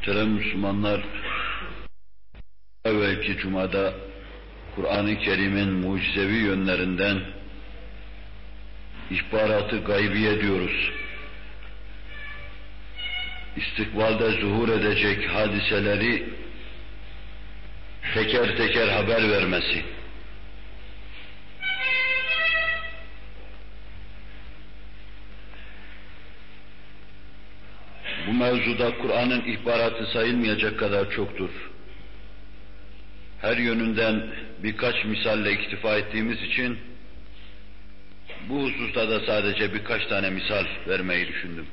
Muhterem Müslümanlar, evvelki cumada Kur'an-ı Kerim'in mucizevi yönlerinden ihbaratı gaybiye diyoruz. İstikbalde zuhur edecek hadiseleri teker teker haber vermesi. Mevzuda Kur'an'ın ihbaratı sayılmayacak kadar çoktur. Her yönünden birkaç misalle iktifa ettiğimiz için bu hususta da sadece birkaç tane misal vermeyi düşündüm.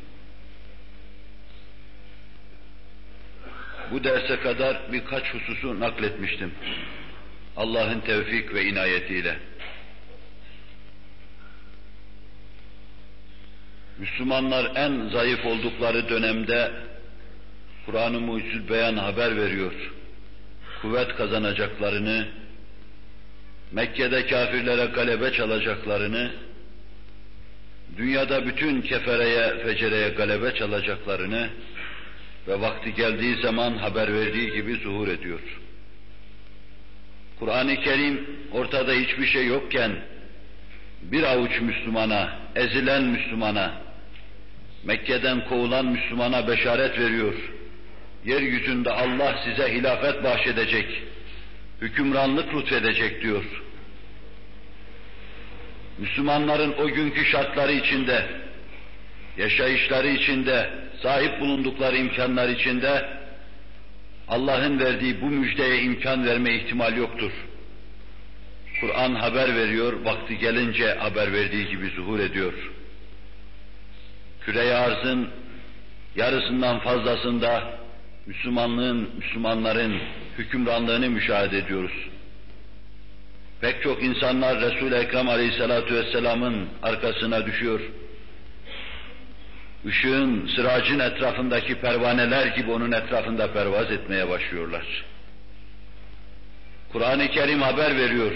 Bu derse kadar birkaç hususu nakletmiştim. Allah'ın tevfik ve inayetiyle. Müslümanlar en zayıf oldukları dönemde Kur'an-ı Mucizül Beyan haber veriyor. Kuvvet kazanacaklarını, Mekke'de kafirlere galebe çalacaklarını, dünyada bütün kefereye, fecereye galebe çalacaklarını ve vakti geldiği zaman haber verdiği gibi zuhur ediyor. Kur'an-ı Kerim ortada hiçbir şey yokken bir avuç Müslümana, ezilen Müslümana, Mekke'den kovulan Müslümana beşaret veriyor. Yeryüzünde Allah size hilafet bahşedecek, hükümranlık lütfedecek diyor. Müslümanların o günkü şartları içinde, yaşayışları içinde, sahip bulundukları imkanlar içinde Allah'ın verdiği bu müjdeye imkan verme ihtimal yoktur. Kur'an haber veriyor, vakti gelince haber verdiği gibi zuhur ediyor. Küre arzın yarısından fazlasında Müslümanlığın, Müslümanların hükümranlığını müşahede ediyoruz. Pek çok insanlar Resul-i Ekrem Aleyhisselatü Vesselam'ın arkasına düşüyor. Işığın, sıracın etrafındaki pervaneler gibi onun etrafında pervaz etmeye başlıyorlar. Kur'an-ı Kerim haber veriyor.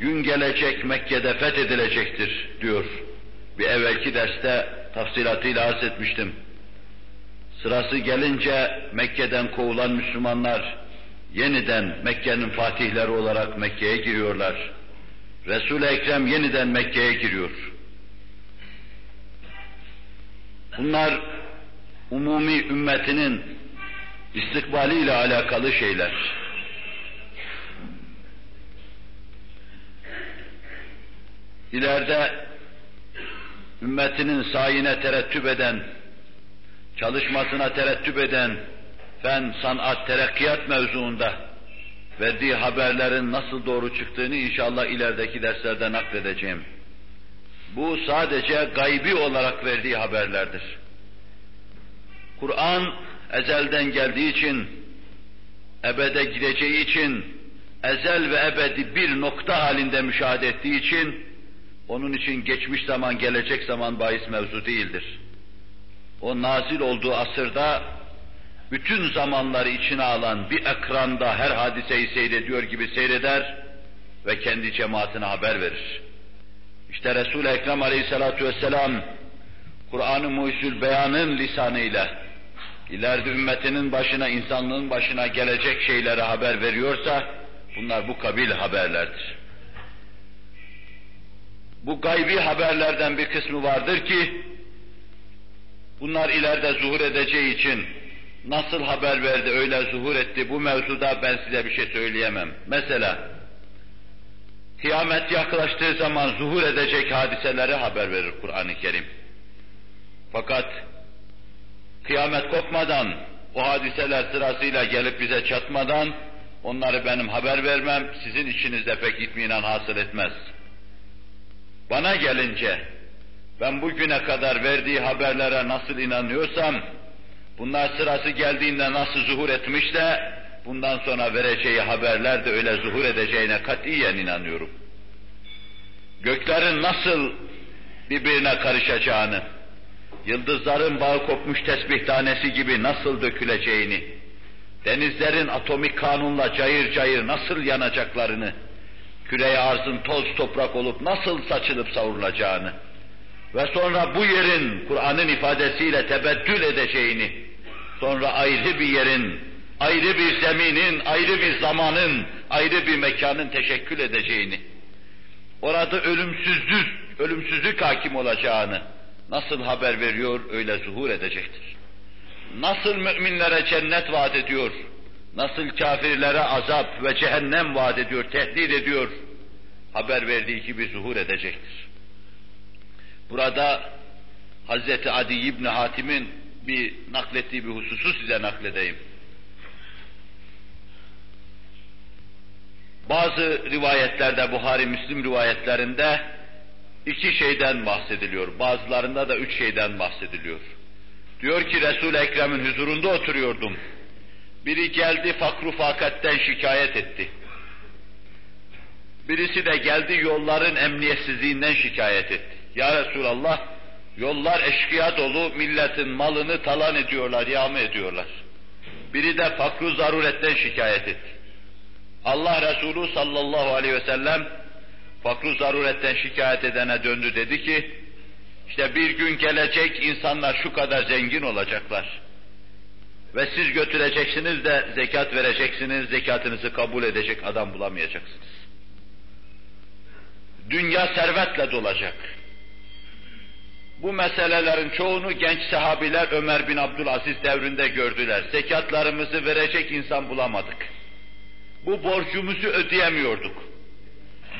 Gün gelecek Mekke'de fethedilecektir diyor. Bir evvelki derste tafsilatıyla arz etmiştim. Sırası gelince Mekke'den kovulan Müslümanlar yeniden Mekke'nin fatihleri olarak Mekke'ye giriyorlar. Resul-i Ekrem yeniden Mekke'ye giriyor. Bunlar umumi ümmetinin istikbaliyle alakalı şeyler. İleride ümmetinin sayine terettüp eden, çalışmasına terettüp eden fen, sanat, terakkiyat mevzuunda verdiği haberlerin nasıl doğru çıktığını inşallah ilerideki derslerde nakledeceğim. Bu sadece gaybi olarak verdiği haberlerdir. Kur'an ezelden geldiği için, ebede gideceği için, ezel ve ebedi bir nokta halinde müşahede ettiği için, onun için geçmiş zaman, gelecek zaman bahis mevzu değildir. O nazil olduğu asırda bütün zamanları içine alan bir ekranda her hadiseyi seyrediyor gibi seyreder ve kendi cemaatine haber verir. İşte Resul-i Ekrem aleyhissalatu vesselam Kur'an-ı Muhyüzül Beyan'ın lisanıyla ileride ümmetinin başına, insanlığın başına gelecek şeyleri haber veriyorsa bunlar bu kabil haberlerdir. Bu gaybi haberlerden bir kısmı vardır ki bunlar ileride zuhur edeceği için nasıl haber verdi, öyle zuhur etti bu mevzuda ben size bir şey söyleyemem. Mesela kıyamet yaklaştığı zaman zuhur edecek hadiseleri haber verir Kur'an-ı Kerim. Fakat kıyamet kopmadan, o hadiseler sırasıyla gelip bize çatmadan onları benim haber vermem sizin içinizde pek itminan hasıl etmez. Bana gelince ben bugüne kadar verdiği haberlere nasıl inanıyorsam bunlar sırası geldiğinde nasıl zuhur etmişse bundan sonra vereceği haberler de öyle zuhur edeceğine katiyen inanıyorum. Göklerin nasıl birbirine karışacağını, yıldızların bağı kopmuş tesbih tanesi gibi nasıl döküleceğini, denizlerin atomik kanunla cayır cayır nasıl yanacaklarını, küreye arzın toz toprak olup nasıl saçılıp savrulacağını ve sonra bu yerin Kur'an'ın ifadesiyle tebeddül edeceğini, sonra ayrı bir yerin, ayrı bir zeminin, ayrı bir zamanın, ayrı bir mekanın teşekkül edeceğini, orada ölümsüzlük, ölümsüzlük hakim olacağını nasıl haber veriyor, öyle zuhur edecektir. Nasıl müminlere cennet vaat ediyor, nasıl kafirlere azap ve cehennem vaat ediyor, tehdit ediyor, haber verdiği gibi zuhur edecektir. Burada Hazreti Adi İbn Hatim'in bir naklettiği bir hususu size nakledeyim. Bazı rivayetlerde, Buhari Müslim rivayetlerinde iki şeyden bahsediliyor. Bazılarında da üç şeyden bahsediliyor. Diyor ki Resul-i Ekrem'in huzurunda oturuyordum. Biri geldi fakru fakatten şikayet etti. Birisi de geldi yolların emniyetsizliğinden şikayet etti. Ya Resulallah yollar eşkıya dolu milletin malını talan ediyorlar, yağma ediyorlar. Biri de fakru zaruretten şikayet etti. Allah Resulü sallallahu aleyhi ve sellem fakru zaruretten şikayet edene döndü dedi ki işte bir gün gelecek insanlar şu kadar zengin olacaklar. Ve siz götüreceksiniz de zekat vereceksiniz, zekatınızı kabul edecek adam bulamayacaksınız. Dünya servetle dolacak. Bu meselelerin çoğunu genç sahabiler Ömer bin Abdülaziz devrinde gördüler. Zekatlarımızı verecek insan bulamadık. Bu borcumuzu ödeyemiyorduk.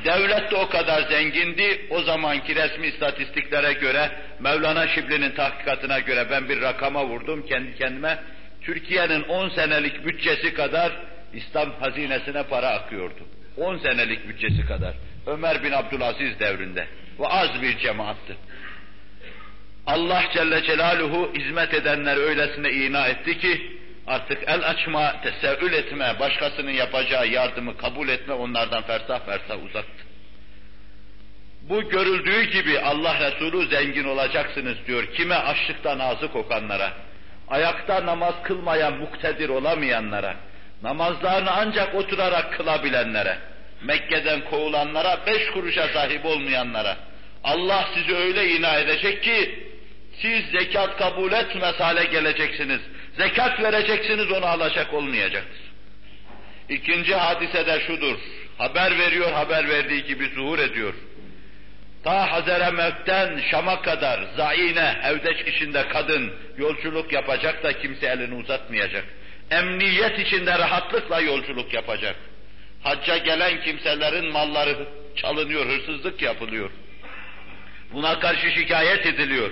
Devlet de o kadar zengindi, o zamanki resmi istatistiklere göre, Mevlana Şibli'nin tahkikatına göre ben bir rakama vurdum kendi kendime. Türkiye'nin 10 senelik bütçesi kadar İslam hazinesine para akıyordu. 10 senelik bütçesi kadar. Ömer bin Abdülaziz devrinde. Ve az bir cemaattı. Allah Celle Celaluhu hizmet edenler öylesine ina etti ki, artık el açma, tesevül etme, başkasının yapacağı yardımı kabul etme onlardan fersah fersah uzaktı. Bu görüldüğü gibi Allah Resulü zengin olacaksınız diyor. Kime açlıktan ağzı kokanlara, ayakta namaz kılmaya muktedir olamayanlara, namazlarını ancak oturarak kılabilenlere, Mekke'den kovulanlara, beş kuruşa sahip olmayanlara, Allah sizi öyle ina edecek ki, siz zekat kabul etmez hale geleceksiniz. Zekat vereceksiniz onu alacak olmayacaktır. İkinci hadise de şudur. Haber veriyor, haber verdiği gibi zuhur ediyor. Ta Hazeremet'ten Şam'a kadar zaine, evdeç içinde kadın yolculuk yapacak da kimse elini uzatmayacak. Emniyet içinde rahatlıkla yolculuk yapacak. Hacca gelen kimselerin malları çalınıyor, hırsızlık yapılıyor. Buna karşı şikayet ediliyor.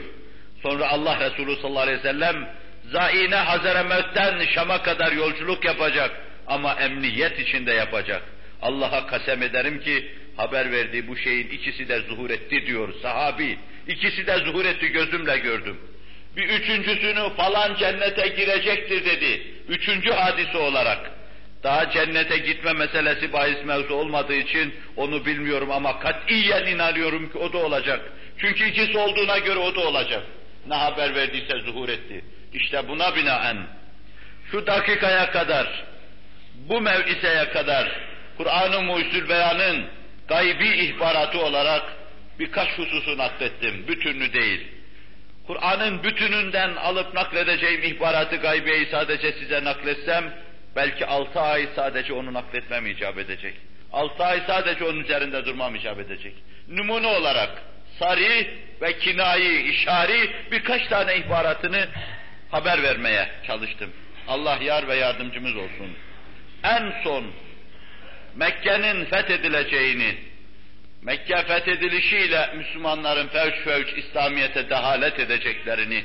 Sonra Allah Resulü sallallahu aleyhi ve sellem zaine Hazeremet'ten Şam'a kadar yolculuk yapacak ama emniyet içinde yapacak. Allah'a kasem ederim ki haber verdiği bu şeyin ikisi de zuhur etti diyor sahabi. İkisi de zuhur etti gözümle gördüm. Bir üçüncüsünü falan cennete girecektir dedi. Üçüncü hadise olarak. Daha cennete gitme meselesi bahis mevzu olmadığı için onu bilmiyorum ama katiyen inanıyorum ki o da olacak. Çünkü ikisi olduğuna göre o da olacak. Ne haber verdiyse zuhur etti. İşte buna binaen şu dakikaya kadar, bu mev'iseye kadar Kur'an-ı Muhyüzül Beyan'ın gaybi ihbaratı olarak birkaç hususu naklettim, bütününü değil. Kur'an'ın bütününden alıp nakledeceğim ihbaratı gaybiyeyi sadece size nakletsem, belki altı ay sadece onu nakletmem icap edecek. Altı ay sadece onun üzerinde durmam icap edecek. Numune olarak sari ve kinayi, işari birkaç tane ihbaratını haber vermeye çalıştım. Allah yar ve yardımcımız olsun. En son Mekke'nin fethedileceğini, Mekke fethedilişiyle Müslümanların fevç fevç İslamiyet'e dehalet edeceklerini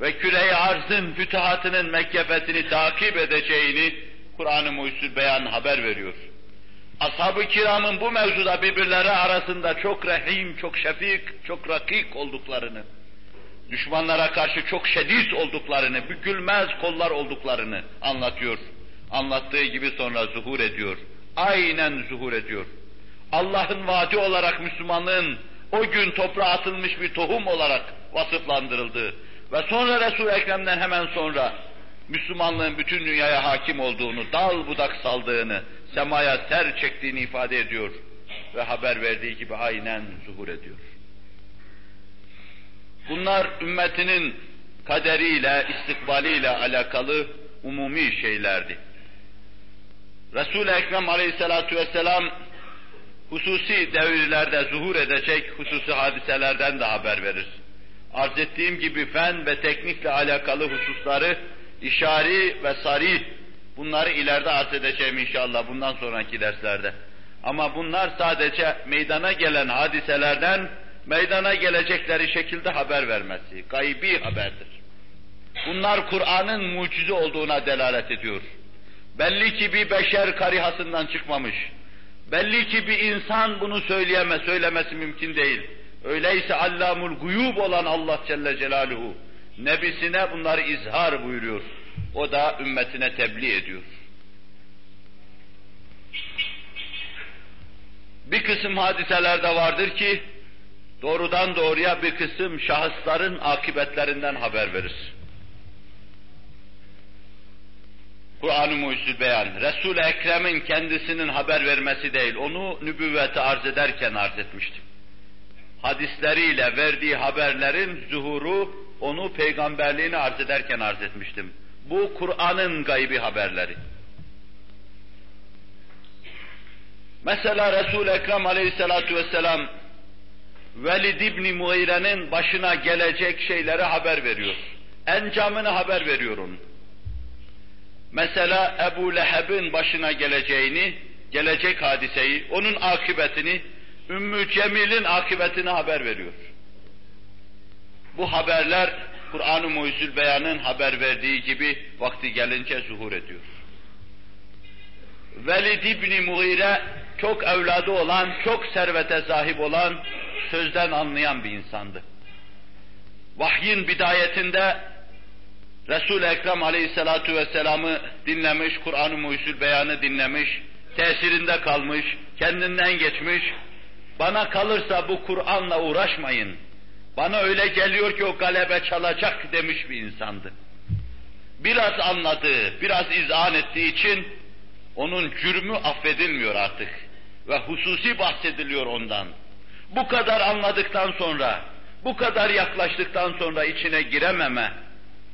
ve küre arzın fütuhatının Mekke fethini takip edeceğini Kur'an-ı Muhyüzül Beyan haber veriyor. Ashab-ı kiramın bu mevzuda birbirleri arasında çok rahim, çok şefik, çok rakik olduklarını, düşmanlara karşı çok şedid olduklarını, bükülmez kollar olduklarını anlatıyor. Anlattığı gibi sonra zuhur ediyor. Aynen zuhur ediyor. Allah'ın vaadi olarak Müslümanlığın o gün toprağa atılmış bir tohum olarak vasıflandırıldığı ve sonra Resul-i Ekrem'den hemen sonra Müslümanlığın bütün dünyaya hakim olduğunu, dal budak saldığını, semaya ser çektiğini ifade ediyor ve haber verdiği gibi aynen zuhur ediyor. Bunlar ümmetinin kaderiyle, istikbaliyle alakalı umumi şeylerdi. Resul-i Ekrem aleyhissalatu vesselam hususi devirlerde zuhur edecek hususi hadiselerden de haber verir. Arz ettiğim gibi fen ve teknikle alakalı hususları işari ve sari bunları ileride arz edeceğim inşallah bundan sonraki derslerde. Ama bunlar sadece meydana gelen hadiselerden meydana gelecekleri şekilde haber vermesi, gaybi haberdir. Bunlar Kur'an'ın mucize olduğuna delalet ediyor. Belli ki bir beşer karihasından çıkmamış. Belli ki bir insan bunu söyleyemez, söylemesi mümkün değil. Öyleyse allamul guyub olan Allah Celle Celaluhu, nebisine bunları izhar buyuruyor. O da ümmetine tebliğ ediyor. Bir kısım hadiselerde vardır ki, doğrudan doğruya bir kısım şahısların akıbetlerinden haber verir. Kur'an-ı Beyan, Resul-i Ekrem'in kendisinin haber vermesi değil, onu nübüvvete arz ederken arz etmiştim. Hadisleriyle verdiği haberlerin zuhuru, onu peygamberliğini arz ederken arz etmiştim. Bu Kur'an'ın gaybi haberleri. Mesela Resul-i Ekrem aleyhissalatu vesselam, Velid İbni Muire'nin başına gelecek şeyleri haber veriyor. Encamını haber veriyor onun. Mesela Ebu Leheb'in başına geleceğini, gelecek hadiseyi, onun akıbetini, Ümmü Cemil'in akıbetini haber veriyor. Bu haberler Kur'an-ı Muhyüzül Beyan'ın haber verdiği gibi vakti gelince zuhur ediyor. Velid İbni Mughire çok evladı olan, çok servete sahip olan, sözden anlayan bir insandı. Vahyin bidayetinde Resul-i Ekrem aleyhissalatu vesselam'ı dinlemiş, Kur'an-ı Muhyüzül Beyan'ı dinlemiş, tesirinde kalmış, kendinden geçmiş, bana kalırsa bu Kur'an'la uğraşmayın, bana öyle geliyor ki o galebe çalacak demiş bir insandı. Biraz anladığı, biraz izan ettiği için onun cürmü affedilmiyor artık ve hususi bahsediliyor ondan. Bu kadar anladıktan sonra, bu kadar yaklaştıktan sonra içine girememe,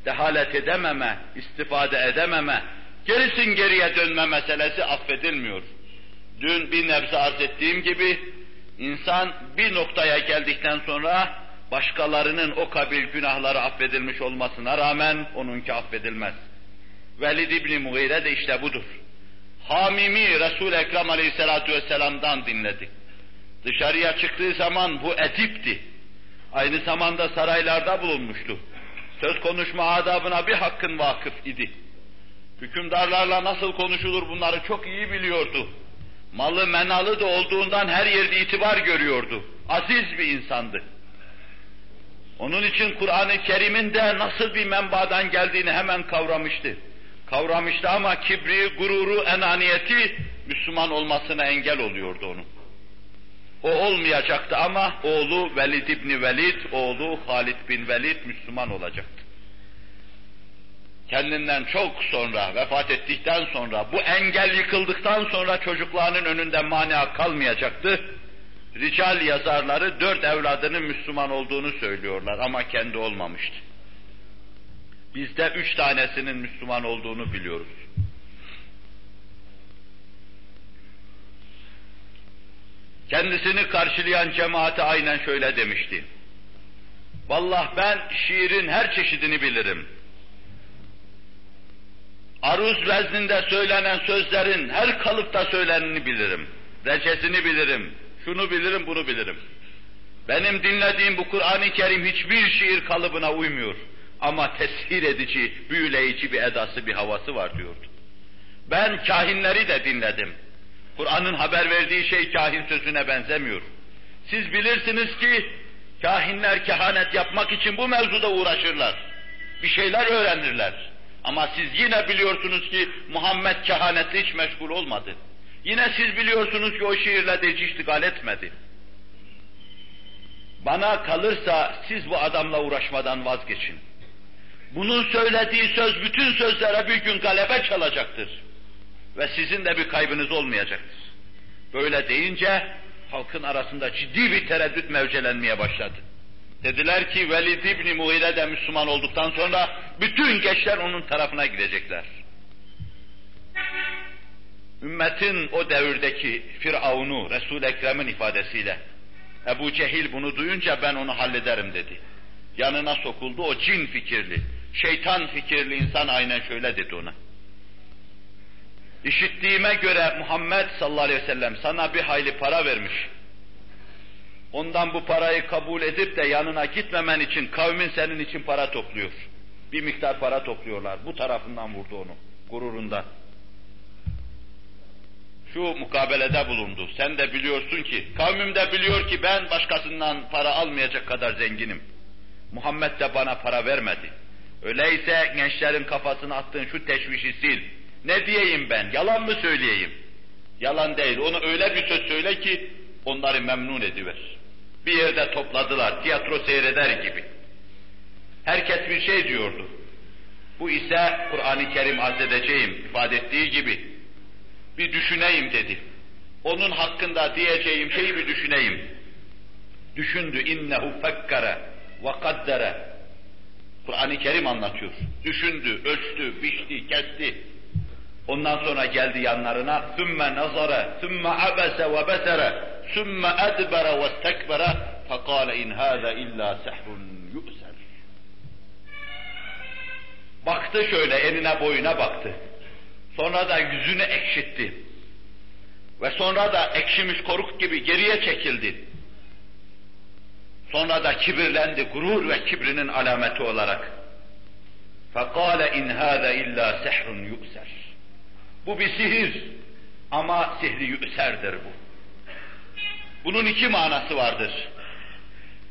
dehalet edememe, istifade edememe, gerisin geriye dönme meselesi affedilmiyor. Dün bir nebze arz ettiğim gibi, insan bir noktaya geldikten sonra başkalarının o kabil günahları affedilmiş olmasına rağmen onunki affedilmez. Velid İbni Mughire de işte budur. Hamimi Resul-i Ekrem Aleyhisselatü Vesselam'dan dinledi. Dışarıya çıktığı zaman bu etipti. Aynı zamanda saraylarda bulunmuştu. Söz konuşma adabına bir hakkın vakıf idi. Hükümdarlarla nasıl konuşulur bunları çok iyi biliyordu. Malı menalı da olduğundan her yerde itibar görüyordu. Aziz bir insandı. Onun için Kur'an-ı Kerim'in de nasıl bir menbadan geldiğini hemen kavramıştı. Kavramıştı ama kibri, gururu, enaniyeti Müslüman olmasına engel oluyordu onun. O olmayacaktı ama oğlu Velid İbni Velid, oğlu Halid bin Velid Müslüman olacaktı. Kendinden çok sonra, vefat ettikten sonra, bu engel yıkıldıktan sonra çocuklarının önünde mania kalmayacaktı. Rical yazarları dört evladının Müslüman olduğunu söylüyorlar ama kendi olmamıştı. Bizde üç tanesinin Müslüman olduğunu biliyoruz. Kendisini karşılayan cemaate aynen şöyle demişti. Vallah ben şiirin her çeşidini bilirim. Aruz vezninde söylenen sözlerin her kalıpta söyleneni bilirim. Reçesini bilirim, şunu bilirim, bunu bilirim. Benim dinlediğim bu Kur'an-ı Kerim hiçbir şiir kalıbına uymuyor. Ama tesir edici, büyüleyici bir edası, bir havası var diyordu. Ben kahinleri de dinledim. Kur'an'ın haber verdiği şey kahin sözüne benzemiyor. Siz bilirsiniz ki kahinler kehanet yapmak için bu mevzuda uğraşırlar. Bir şeyler öğrenirler. Ama siz yine biliyorsunuz ki Muhammed kehanetle hiç meşgul olmadı. Yine siz biliyorsunuz ki o şiirle de hiç iştigal etmedi. Bana kalırsa siz bu adamla uğraşmadan vazgeçin. Bunun söylediği söz bütün sözlere bir gün galebe çalacaktır. Ve sizin de bir kaybınız olmayacaktır. Böyle deyince halkın arasında ciddi bir tereddüt mevcelenmeye başladı. Dediler ki Velid İbni Mughire de Müslüman olduktan sonra bütün gençler onun tarafına gidecekler. Ümmetin o devirdeki Firavun'u Resul-i Ekrem'in ifadesiyle Ebu Cehil bunu duyunca ben onu hallederim dedi. Yanına sokuldu o cin fikirli, şeytan fikirli insan aynen şöyle dedi ona. İşittiğime göre Muhammed sallallahu aleyhi ve sellem sana bir hayli para vermiş. Ondan bu parayı kabul edip de yanına gitmemen için kavmin senin için para topluyor. Bir miktar para topluyorlar. Bu tarafından vurdu onu, gururunda. Şu mukabelede bulundu. Sen de biliyorsun ki, kavmim de biliyor ki ben başkasından para almayacak kadar zenginim. Muhammed de bana para vermedi. Öyleyse gençlerin kafasına attığın şu teşvişi sil. Ne diyeyim ben? Yalan mı söyleyeyim? Yalan değil. Onu öyle bir söz söyle ki onları memnun ediver. Bir yerde topladılar, tiyatro seyreder gibi. Herkes bir şey diyordu. Bu ise Kur'an-ı Kerim arz edeceğim ifade ettiği gibi bir düşüneyim dedi. Onun hakkında diyeceğim şeyi bir düşüneyim. Düşündü innehu fekkere ve kaddere. Kur'an-ı Kerim anlatıyor. Düşündü, ölçtü, biçti, kesti. Ondan sonra geldi yanlarına ثُمَّ نَظَرَ ثُمَّ عَبَسَ وَبَسَرَ ثُمَّ أَدْبَرَ وَاسْتَكْبَرَ فَقَالَ إِنْ هَذَا إِلَّا سَحْرٌ يُؤْسَرٌ Baktı şöyle, enine boyuna baktı. Sonra da yüzünü ekşitti. Ve sonra da ekşimiş koruk gibi geriye çekildi. Sonra da kibirlendi, gurur ve kibrinin alameti olarak. فَقَالَ اِنْ هَذَا اِلَّا سَحْرٌ يُؤْسَرٌ bu bir sihir ama sihri yüserdir bu. Bunun iki manası vardır.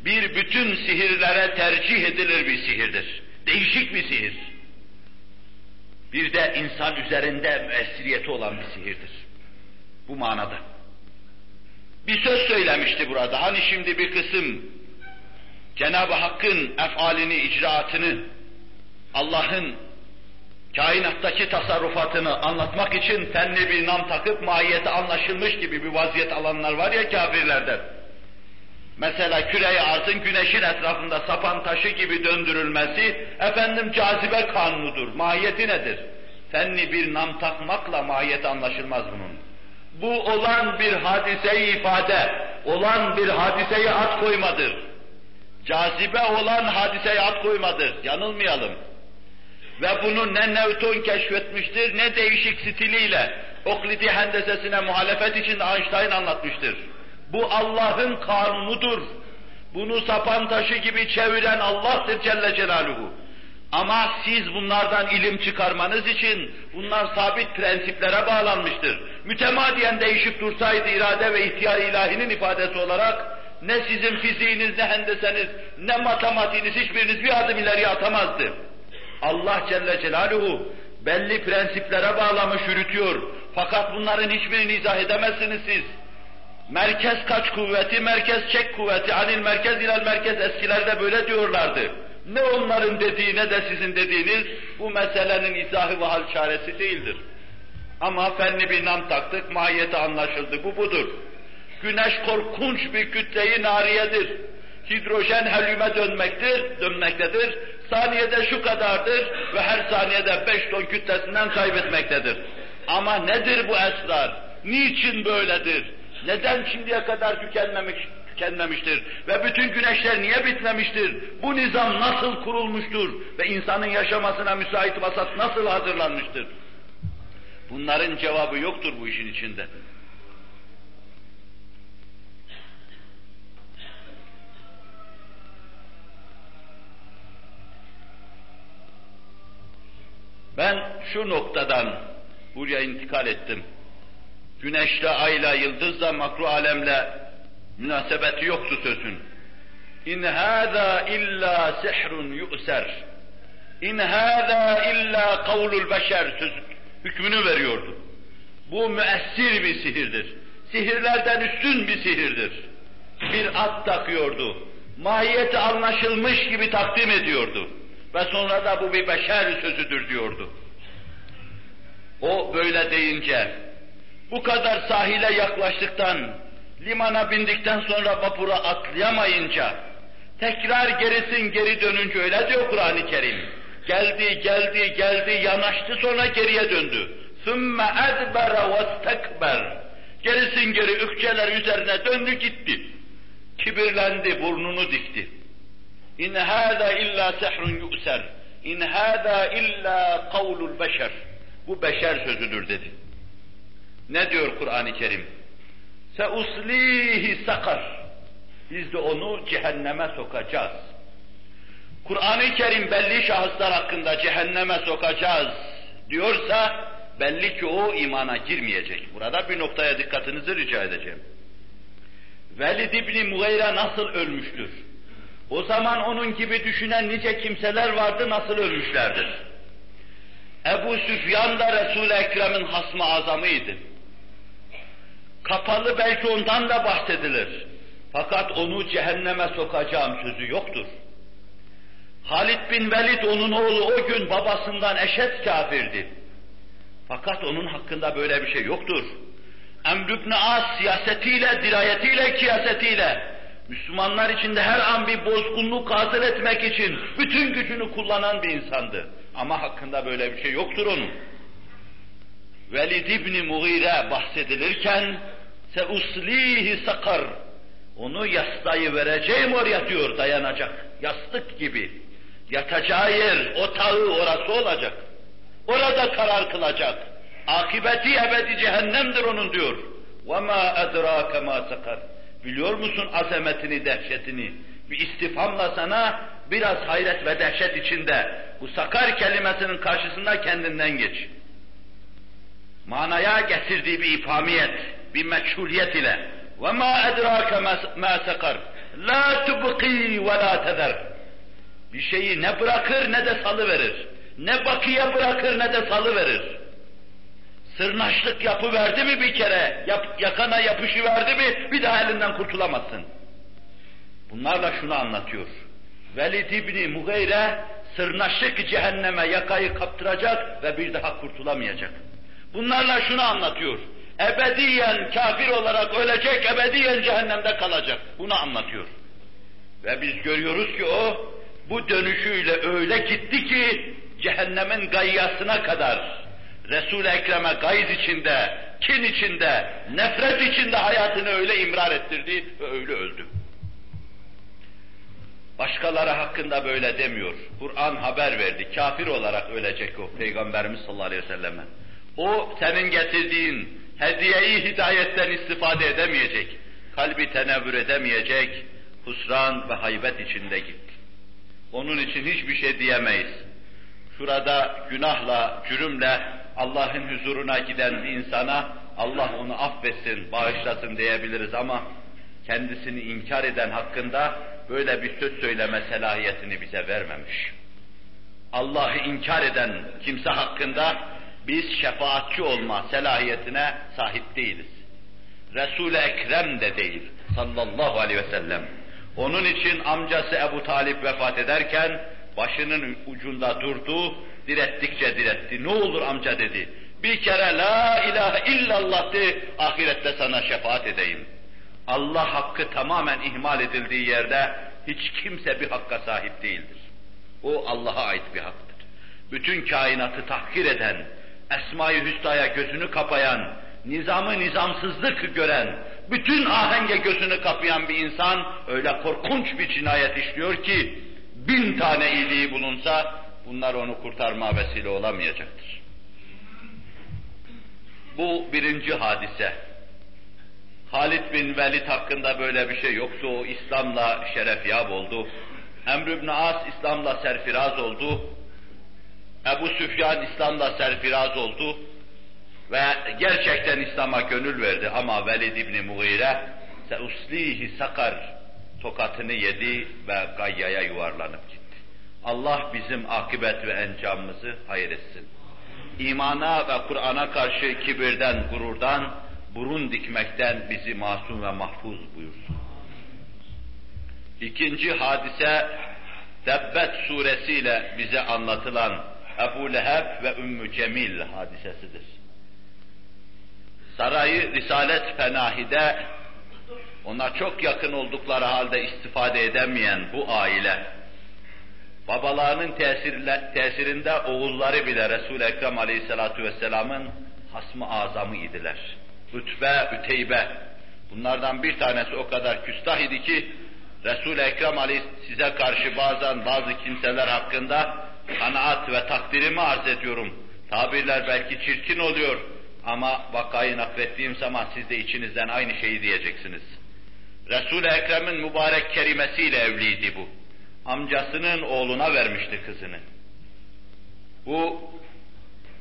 Bir bütün sihirlere tercih edilir bir sihirdir. Değişik bir sihir. Bir de insan üzerinde müessiriyeti olan bir sihirdir. Bu manada. Bir söz söylemişti burada. Hani şimdi bir kısım Cenab-ı Hakk'ın efalini, icraatını, Allah'ın kainattaki tasarrufatını anlatmak için fenli bir nam takıp mahiyeti anlaşılmış gibi bir vaziyet alanlar var ya kafirlerden. Mesela küre arzın güneşin etrafında sapan taşı gibi döndürülmesi efendim cazibe kanunudur. Mahiyeti nedir? Fenli bir nam takmakla mahiyeti anlaşılmaz bunun. Bu olan bir hadiseyi ifade, olan bir hadiseye at koymadır. Cazibe olan hadiseye at koymadır. Yanılmayalım. Ve bunu ne Newton keşfetmiştir, ne değişik stiliyle Oklidi hendesesine muhalefet için Einstein anlatmıştır. Bu Allah'ın kanunudur. Bunu sapan taşı gibi çeviren Allah'tır Celle Celaluhu. Ama siz bunlardan ilim çıkarmanız için bunlar sabit prensiplere bağlanmıştır. Mütemadiyen değişip dursaydı irade ve ihtiyar ilahinin ifadesi olarak ne sizin fiziğiniz, ne hendeseniz, ne matematiğiniz hiçbiriniz bir adım ileriye atamazdı. Allah Celle Celaluhu belli prensiplere bağlamış yürütüyor. Fakat bunların hiçbirini izah edemezsiniz siz. Merkez kaç kuvveti, merkez çek kuvveti, anil merkez ilal merkez eskilerde böyle diyorlardı. Ne onların dediği ne de sizin dediğiniz bu meselenin izahı ve hal çaresi değildir. Ama fenli bir nam taktık, mahiyeti anlaşıldı, bu budur. Güneş korkunç bir kütleyi nariyedir. Hidrojen helyume dönmektir, dönmektedir. Saniyede şu kadardır ve her saniyede beş ton kütlesinden kaybetmektedir. Ama nedir bu esrar? Niçin böyledir? Neden şimdiye kadar tükenmemiş, tükenmemiştir? Ve bütün güneşler niye bitmemiştir? Bu nizam nasıl kurulmuştur? Ve insanın yaşamasına müsait vasat nasıl hazırlanmıştır? Bunların cevabı yoktur bu işin içinde. Ben şu noktadan buraya intikal ettim. Güneşle, ayla, yıldızla, makru alemle münasebeti yoktu sözün. İn hâzâ illa sihrun yu'ser. İn hâzâ illa kavlul beşer söz hükmünü veriyordu. Bu müessir bir sihirdir. Sihirlerden üstün bir sihirdir. Bir at takıyordu. Mahiyeti anlaşılmış gibi takdim ediyordu. Ve sonra da bu bir beşer sözüdür diyordu. O böyle deyince, bu kadar sahile yaklaştıktan, limana bindikten sonra vapura atlayamayınca, Tekrar gerisin geri dönünce öyle diyor Kur'an-ı Kerim. Geldi, geldi, geldi, yanaştı sonra geriye döndü. ثُمَّ اَدْبَرَ وَاسْتَكْبَرَ Gerisin geri ökçeler üzerine döndü gitti. Kibirlendi, burnunu dikti. İn hâzâ illâ sehrun yu'ser. İn hâzâ illâ kavlul beşer. Bu beşer sözüdür dedi. Ne diyor Kur'an-ı Kerim? Seuslihi sakar. Biz de onu cehenneme sokacağız. Kur'an-ı Kerim belli şahıslar hakkında cehenneme sokacağız diyorsa belli ki o imana girmeyecek. Burada bir noktaya dikkatinizi rica edeceğim. Velid İbni Mughayra nasıl ölmüştür? O zaman onun gibi düşünen nice kimseler vardı, nasıl ölmüşlerdir? Ebu Süfyan da Resul-i Ekrem'in hasmı azamıydı. Kapalı belki ondan da bahsedilir. Fakat onu cehenneme sokacağım sözü yoktur. Halid bin Velid onun oğlu o gün babasından eşet kafirdi. Fakat onun hakkında böyle bir şey yoktur. Emr ibn As siyasetiyle, dirayetiyle, kiyasetiyle Müslümanlar içinde her an bir bozgunluk hasıl etmek için bütün gücünü kullanan bir insandı. Ama hakkında böyle bir şey yoktur onun. Velid ibn Mughire bahsedilirken seuslihi sakar onu yastayı vereceğim oraya diyor dayanacak. Yastık gibi. Yatacağı yer, otağı orası olacak. Orada karar kılacak. Akibeti ebedi cehennemdir onun diyor. وَمَا اَدْرَاكَ مَا sakar. Biliyor musun azametini, dehşetini? Bir istifamla sana biraz hayret ve dehşet içinde bu sakar kelimesinin karşısında kendinden geç. Manaya getirdiği bir ifamiyet, bir meçhuliyet ile ve ma edrake ma sakar la tubqi ve la. Bir şeyi ne bırakır ne de salı verir. Ne bakiye bırakır ne de salı verir. Sırnaşlık yapı verdi mi bir kere, yap, yakana yapışı verdi mi bir daha elinden kurtulamazsın. Bunlarla şunu anlatıyor. Velid İbni Mugayre sırnaşlık cehenneme yakayı kaptıracak ve bir daha kurtulamayacak. Bunlarla şunu anlatıyor. Ebediyen kafir olarak ölecek, ebediyen cehennemde kalacak. Bunu anlatıyor. Ve biz görüyoruz ki o bu dönüşüyle öyle gitti ki cehennemin gayyasına kadar Resul-i Ekrem'e gayz içinde, kin içinde, nefret içinde hayatını öyle imrar ettirdi ve öyle öldü. Başkaları hakkında böyle demiyor. Kur'an haber verdi. Kafir olarak ölecek o Peygamberimiz sallallahu aleyhi ve selleme. O senin getirdiğin hediyeyi hidayetten istifade edemeyecek. Kalbi tenevvür edemeyecek. Husran ve haybet içinde gitti. Onun için hiçbir şey diyemeyiz. Şurada günahla, cürümle Allah'ın huzuruna giden bir insana Allah onu affetsin, bağışlasın diyebiliriz ama kendisini inkar eden hakkında böyle bir söz söyleme selahiyetini bize vermemiş. Allah'ı inkar eden kimse hakkında biz şefaatçi olma selahiyetine sahip değiliz. Resul-i Ekrem de değil sallallahu aleyhi ve sellem. Onun için amcası Ebu Talip vefat ederken başının ucunda durdu, direttikçe diretti. Ne olur amca dedi. Bir kere la ilahe illallah de ahirette sana şefaat edeyim. Allah hakkı tamamen ihmal edildiği yerde hiç kimse bir hakka sahip değildir. O Allah'a ait bir haktır. Bütün kainatı tahkir eden, Esma-i Hüsna'ya gözünü kapayan, nizamı nizamsızlık gören, bütün ahenge gözünü kapayan bir insan öyle korkunç bir cinayet işliyor ki bin tane iyiliği bulunsa bunlar onu kurtarma vesile olamayacaktır. Bu birinci hadise. Halid bin Velid hakkında böyle bir şey yoktu. O İslam'la şerefyab oldu. Emr ibn As İslam'la serfiraz oldu. Ebu Süfyan İslam'la serfiraz oldu. Ve gerçekten İslam'a gönül verdi ama Velid ibn Mughire seuslihi sakar tokatını yedi ve gayyaya yuvarlanıp gitti. Allah bizim akıbet ve encamımızı hayır etsin. İmana ve Kur'an'a karşı kibirden, gururdan, burun dikmekten bizi masum ve mahfuz buyursun. İkinci hadise Debbet suresiyle bize anlatılan Ebu Leheb ve Ümmü Cemil hadisesidir. Sarayı Risalet Fenahi'de Ona çok yakın oldukları halde istifade edemeyen bu aile, babalarının tesirle, tesirinde oğulları bile Resul-i Ekrem Aleyhisselatü Vesselam'ın hasmı azamı idiler. Ütbe, Üteybe. Bunlardan bir tanesi o kadar küstah idi ki Resul-i Ekrem Ali size karşı bazen bazı kimseler hakkında kanaat ve takdirimi arz ediyorum. Tabirler belki çirkin oluyor ama vakayı naklettiğim zaman siz de içinizden aynı şeyi diyeceksiniz. Resul-i Ekrem'in mübarek kerimesiyle evliydi bu. Amcasının oğluna vermişti kızını. Bu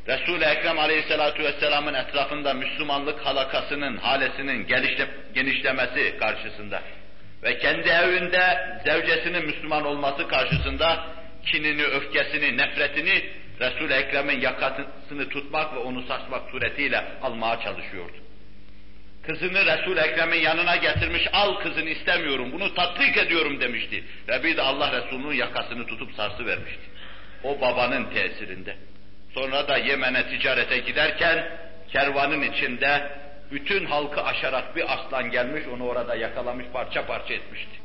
Resul-i Ekrem Aleyhisselatü Vesselam'ın etrafında Müslümanlık halakasının, halesinin gelişle, genişlemesi karşısında ve kendi evinde zevcesinin Müslüman olması karşısında kinini, öfkesini, nefretini Resul-i Ekrem'in yakasını tutmak ve onu saçmak suretiyle almaya çalışıyordu. Kızını Resul-i Ekrem'in yanına getirmiş, al kızını istemiyorum, bunu tatbik ediyorum demişti. Ve bir de Allah Resulü'nün yakasını tutup sarsı vermişti. O babanın tesirinde. Sonra da Yemen'e ticarete giderken kervanın içinde bütün halkı aşarak bir aslan gelmiş, onu orada yakalamış, parça parça etmişti.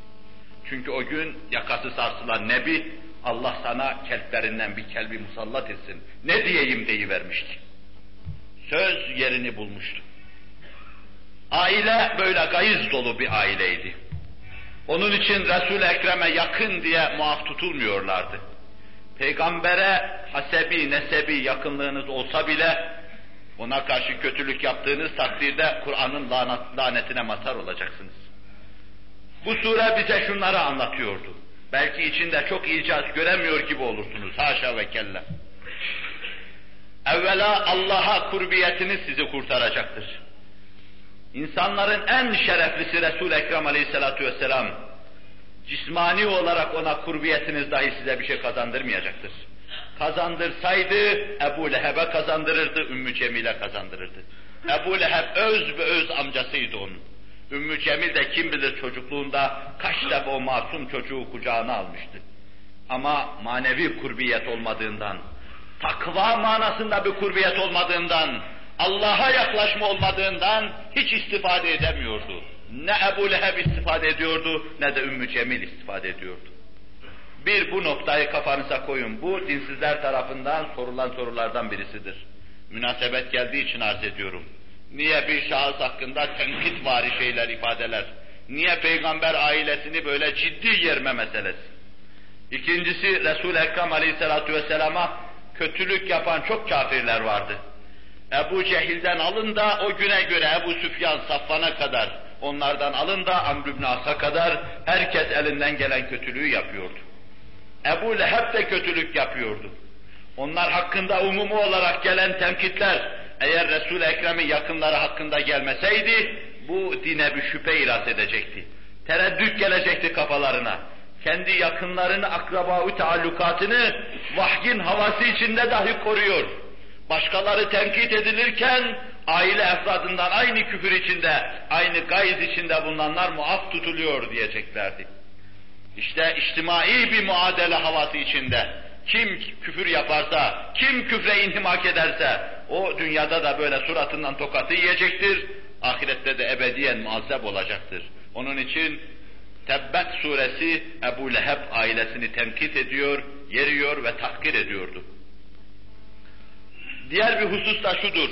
Çünkü o gün yakası sarsılan Nebi, Allah sana kelplerinden bir kelbi musallat etsin, ne diyeyim deyivermişti. Söz yerini bulmuştu. Aile böyle gayiz dolu bir aileydi. Onun için Resul-i Ekrem'e yakın diye muaf tutulmuyorlardı. Peygambere hasebi, nesebi yakınlığınız olsa bile ona karşı kötülük yaptığınız takdirde Kur'an'ın lanetine mazhar olacaksınız. Bu sure bize şunları anlatıyordu. Belki içinde çok icaz göremiyor gibi olursunuz. Haşa ve kella. Evvela Allah'a kurbiyetiniz sizi kurtaracaktır. İnsanların en şereflisi Resul-i Ekrem aleyhissalatu vesselam, cismani olarak ona kurbiyetiniz dahi size bir şey kazandırmayacaktır. Kazandırsaydı Ebu Leheb'e kazandırırdı, Ümmü Cemil'e kazandırırdı. Ebu Leheb öz ve öz amcasıydı onun. Ümmü Cemil de kim bilir çocukluğunda kaç defa o masum çocuğu kucağına almıştı. Ama manevi kurbiyet olmadığından, takva manasında bir kurbiyet olmadığından, Allah'a yaklaşma olmadığından hiç istifade edemiyordu. Ne Ebu Leheb istifade ediyordu ne de Ümmü Cemil istifade ediyordu. Bir bu noktayı kafanıza koyun. Bu dinsizler tarafından sorulan sorulardan birisidir. Münasebet geldiği için arz ediyorum. Niye bir şahıs hakkında tenkit vari şeyler ifadeler? Niye peygamber ailesini böyle ciddi yerme meselesi? İkincisi Resul-i Ekrem Aleyhisselatü Vesselam'a kötülük yapan çok kafirler vardı. Ebu Cehil'den alın da o güne göre Ebu Süfyan Safvan'a kadar, onlardan alın da Amr ibn As'a kadar herkes elinden gelen kötülüğü yapıyordu. Ebu Leheb de kötülük yapıyordu. Onlar hakkında umumu olarak gelen temkitler, eğer Resul-i Ekrem'in yakınları hakkında gelmeseydi, bu dine bir şüphe irat edecekti. Tereddüt gelecekti kafalarına. Kendi yakınlarını, akraba taallukatını vahyin havası içinde dahi koruyor. Başkaları tenkit edilirken, aile efradından aynı küfür içinde, aynı gayz içinde bulunanlar muaf tutuluyor diyeceklerdi. İşte içtimai bir muadele havası içinde kim küfür yaparsa, kim küfre inhimak ederse o dünyada da böyle suratından tokatı yiyecektir, ahirette de ebediyen muazzeb olacaktır. Onun için Tebbet suresi Ebu Leheb ailesini tenkit ediyor, yeriyor ve tahkir ediyordu. Diğer bir husus da şudur.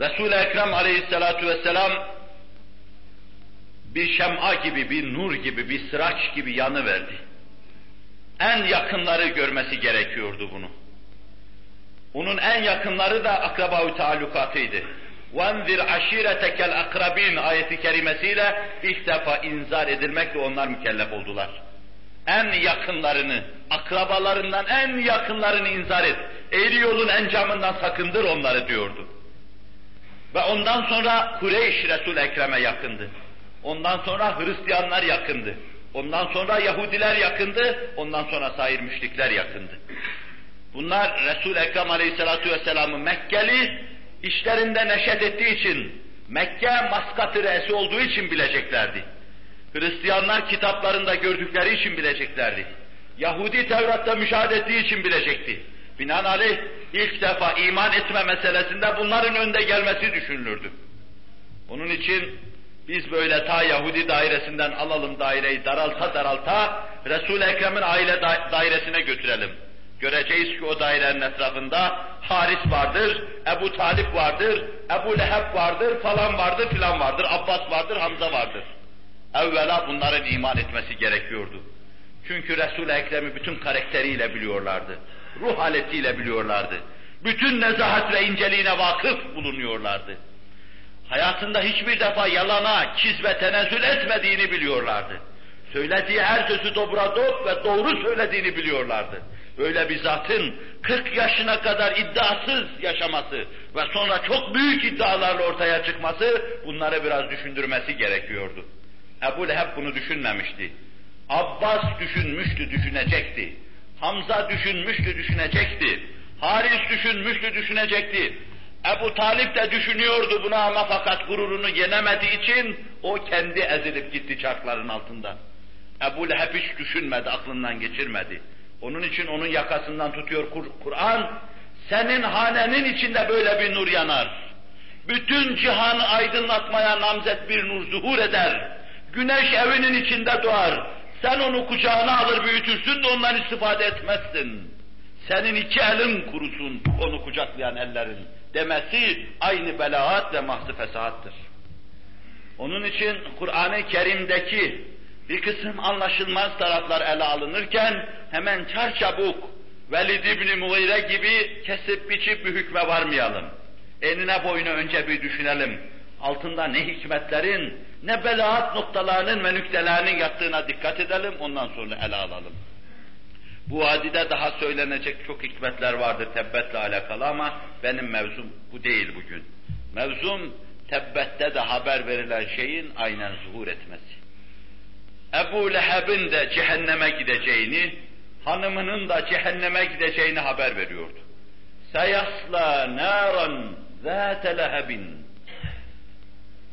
Resul-i Ekrem aleyhissalatu vesselam bir şem'a gibi, bir nur gibi, bir sıraç gibi yanı verdi. En yakınları görmesi gerekiyordu bunu. Onun en yakınları da akraba-ı taallukatıydı. وَاَنْذِرْ عَشِيرَتَكَ الْاَقْرَب۪ينَ ayeti kerimesiyle ilk defa inzar edilmekle onlar mükellef oldular. En yakınlarını, akrabalarından en yakınlarını inzar et. Eğri yolun encamından sakındır onları diyordu. Ve ondan sonra Kureyş Resul Ekrem'e yakındı. Ondan sonra Hristiyanlar yakındı. Ondan sonra Yahudiler yakındı. Ondan sonra sair müşrikler yakındı. Bunlar Resul Ekrem Aleyhisselatü Vesselam'ı Mekkeli işlerinde neşet ettiği için, Mekke maskatı olduğu için bileceklerdi. Hristiyanlar kitaplarında gördükleri için bileceklerdi. Yahudi Tevrat'ta müşahede ettiği için bilecekti. Binaenaleyh ilk defa iman etme meselesinde bunların önde gelmesi düşünülürdü. Onun için biz böyle ta Yahudi dairesinden alalım daireyi daralta daralta Resul-i Ekrem'in aile dairesine götürelim. Göreceğiz ki o dairenin etrafında Haris vardır, Ebu Talip vardır, Ebu Leheb vardır, falan vardır, filan vardır, Abbas vardır, Hamza vardır. Evvela bunların iman etmesi gerekiyordu. Çünkü Resul-i Ekrem'i bütün karakteriyle biliyorlardı. Ruh haletiyle biliyorlardı. Bütün nezahat ve inceliğine vakıf bulunuyorlardı. Hayatında hiçbir defa yalana, kiz ve tenezzül etmediğini biliyorlardı. Söylediği her sözü dobra dop ve doğru söylediğini biliyorlardı. Böyle bir zatın 40 yaşına kadar iddiasız yaşaması ve sonra çok büyük iddialarla ortaya çıkması bunları biraz düşündürmesi gerekiyordu. Ebu Leheb bunu düşünmemişti. Abbas düşünmüştü, düşünecekti. Hamza düşünmüştü, düşünecekti. Haris düşünmüştü, düşünecekti. Ebu Talip de düşünüyordu buna ama fakat gururunu yenemediği için o kendi ezilip gitti çarkların altında. Ebu Leheb hiç düşünmedi, aklından geçirmedi. Onun için onun yakasından tutuyor Kur'an, senin hanenin içinde böyle bir nur yanar. Bütün cihanı aydınlatmaya namzet bir nur zuhur eder. Güneş evinin içinde doğar. Sen onu kucağına alır büyütürsün de ondan istifade etmezsin. Senin iki elin kurusun onu kucaklayan ellerin demesi aynı belaat ve mahzı fesahattır. Onun için Kur'an-ı Kerim'deki bir kısım anlaşılmaz taraflar ele alınırken hemen çarçabuk Velid İbni Mughire gibi kesip biçip bir hükme varmayalım. Enine boyuna önce bir düşünelim. Altında ne hikmetlerin, ne belaat noktalarının ve nüktelerinin yattığına dikkat edelim, ondan sonra ele alalım. Bu vadide daha söylenecek çok hikmetler vardır tebbetle alakalı ama benim mevzum bu değil bugün. Mevzum tebbette de haber verilen şeyin aynen zuhur etmesi. Ebu Leheb'in de cehenneme gideceğini, hanımının da cehenneme gideceğini haber veriyordu. Seyasla naran zâte lehebin.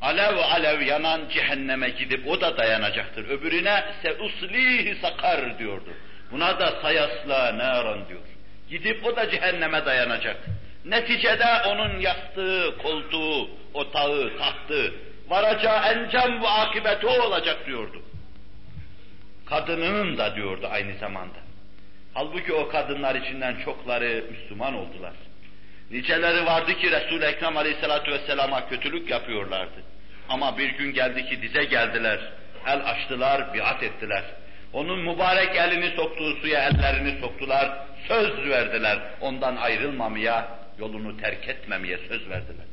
Alev alev yanan cehenneme gidip o da dayanacaktır. Öbürüne seuslihi sakar diyordu. Buna da sayasla naran diyor. Gidip o da cehenneme dayanacak. Neticede onun yastığı, koltuğu, otağı, tahtı, varacağı encam ve akıbeti o olacak diyordu. Kadının da diyordu aynı zamanda. Halbuki o kadınlar içinden çokları Müslüman oldular. Niceleri vardı ki Resul-i Ekrem Aleyhisselatü Vesselam'a kötülük yapıyorlardı. Ama bir gün geldi ki dize geldiler, el açtılar, biat ettiler. Onun mübarek elini soktuğu suya ellerini soktular, söz verdiler. Ondan ayrılmamaya, yolunu terk etmemeye söz verdiler.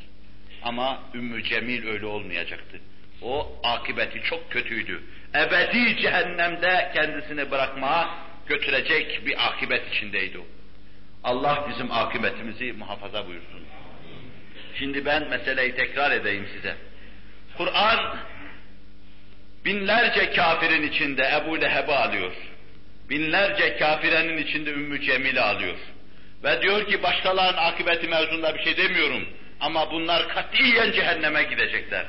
Ama Ümmü Cemil öyle olmayacaktı. O akıbeti çok kötüydü. Ebedi cehennemde kendisini bırakmaya götürecek bir akıbet içindeydi o. Allah bizim akıbetimizi muhafaza buyursun. Şimdi ben meseleyi tekrar edeyim size. Kur'an binlerce kafirin içinde Ebu Leheb'i alıyor. Binlerce kafirenin içinde Ümmü Cemil'i alıyor. Ve diyor ki başkalarının akıbeti mevzunda bir şey demiyorum. Ama bunlar katiyen cehenneme gidecekler.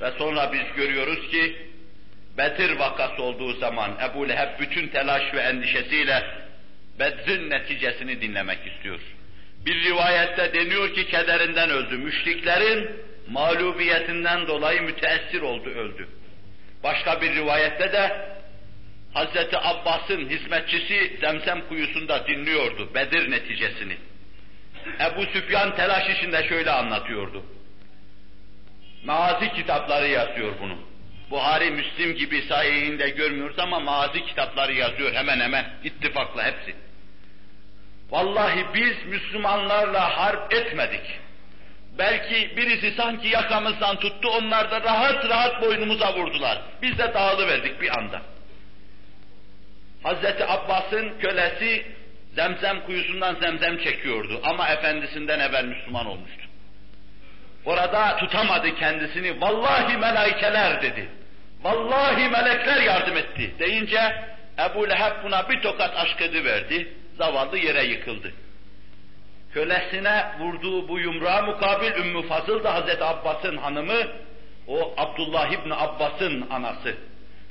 Ve sonra biz görüyoruz ki Bedir vakası olduğu zaman Ebu Leheb bütün telaş ve endişesiyle Bedr'in neticesini dinlemek istiyor. Bir rivayette deniyor ki kederinden öldü. Müşriklerin mağlubiyetinden dolayı müteessir oldu, öldü. Başka bir rivayette de Hazreti Abbas'ın hizmetçisi Zemzem kuyusunda dinliyordu Bedir neticesini. Ebu Süfyan telaş içinde şöyle anlatıyordu. Mazi kitapları yazıyor bunu. Buhari, Müslim gibi sahihinde görmüyoruz ama mazi kitapları yazıyor hemen hemen ittifakla hepsi. Vallahi biz Müslümanlarla harp etmedik. Belki birisi sanki yakamızdan tuttu, onlar da rahat rahat boynumuza vurdular. Biz de dağılıverdik bir anda. Hazreti Abbas'ın kölesi zemzem kuyusundan zemzem çekiyordu ama efendisinden evvel Müslüman olmuştu. Orada tutamadı kendisini, vallahi melaikeler dedi. Vallahi melekler yardım etti deyince Ebu Leheb buna bir tokat aşk verdi, zavallı yere yıkıldı. Kölesine vurduğu bu yumruğa mukabil Ümmü Fazıl da Hazreti Abbas'ın hanımı, o Abdullah İbni Abbas'ın anası.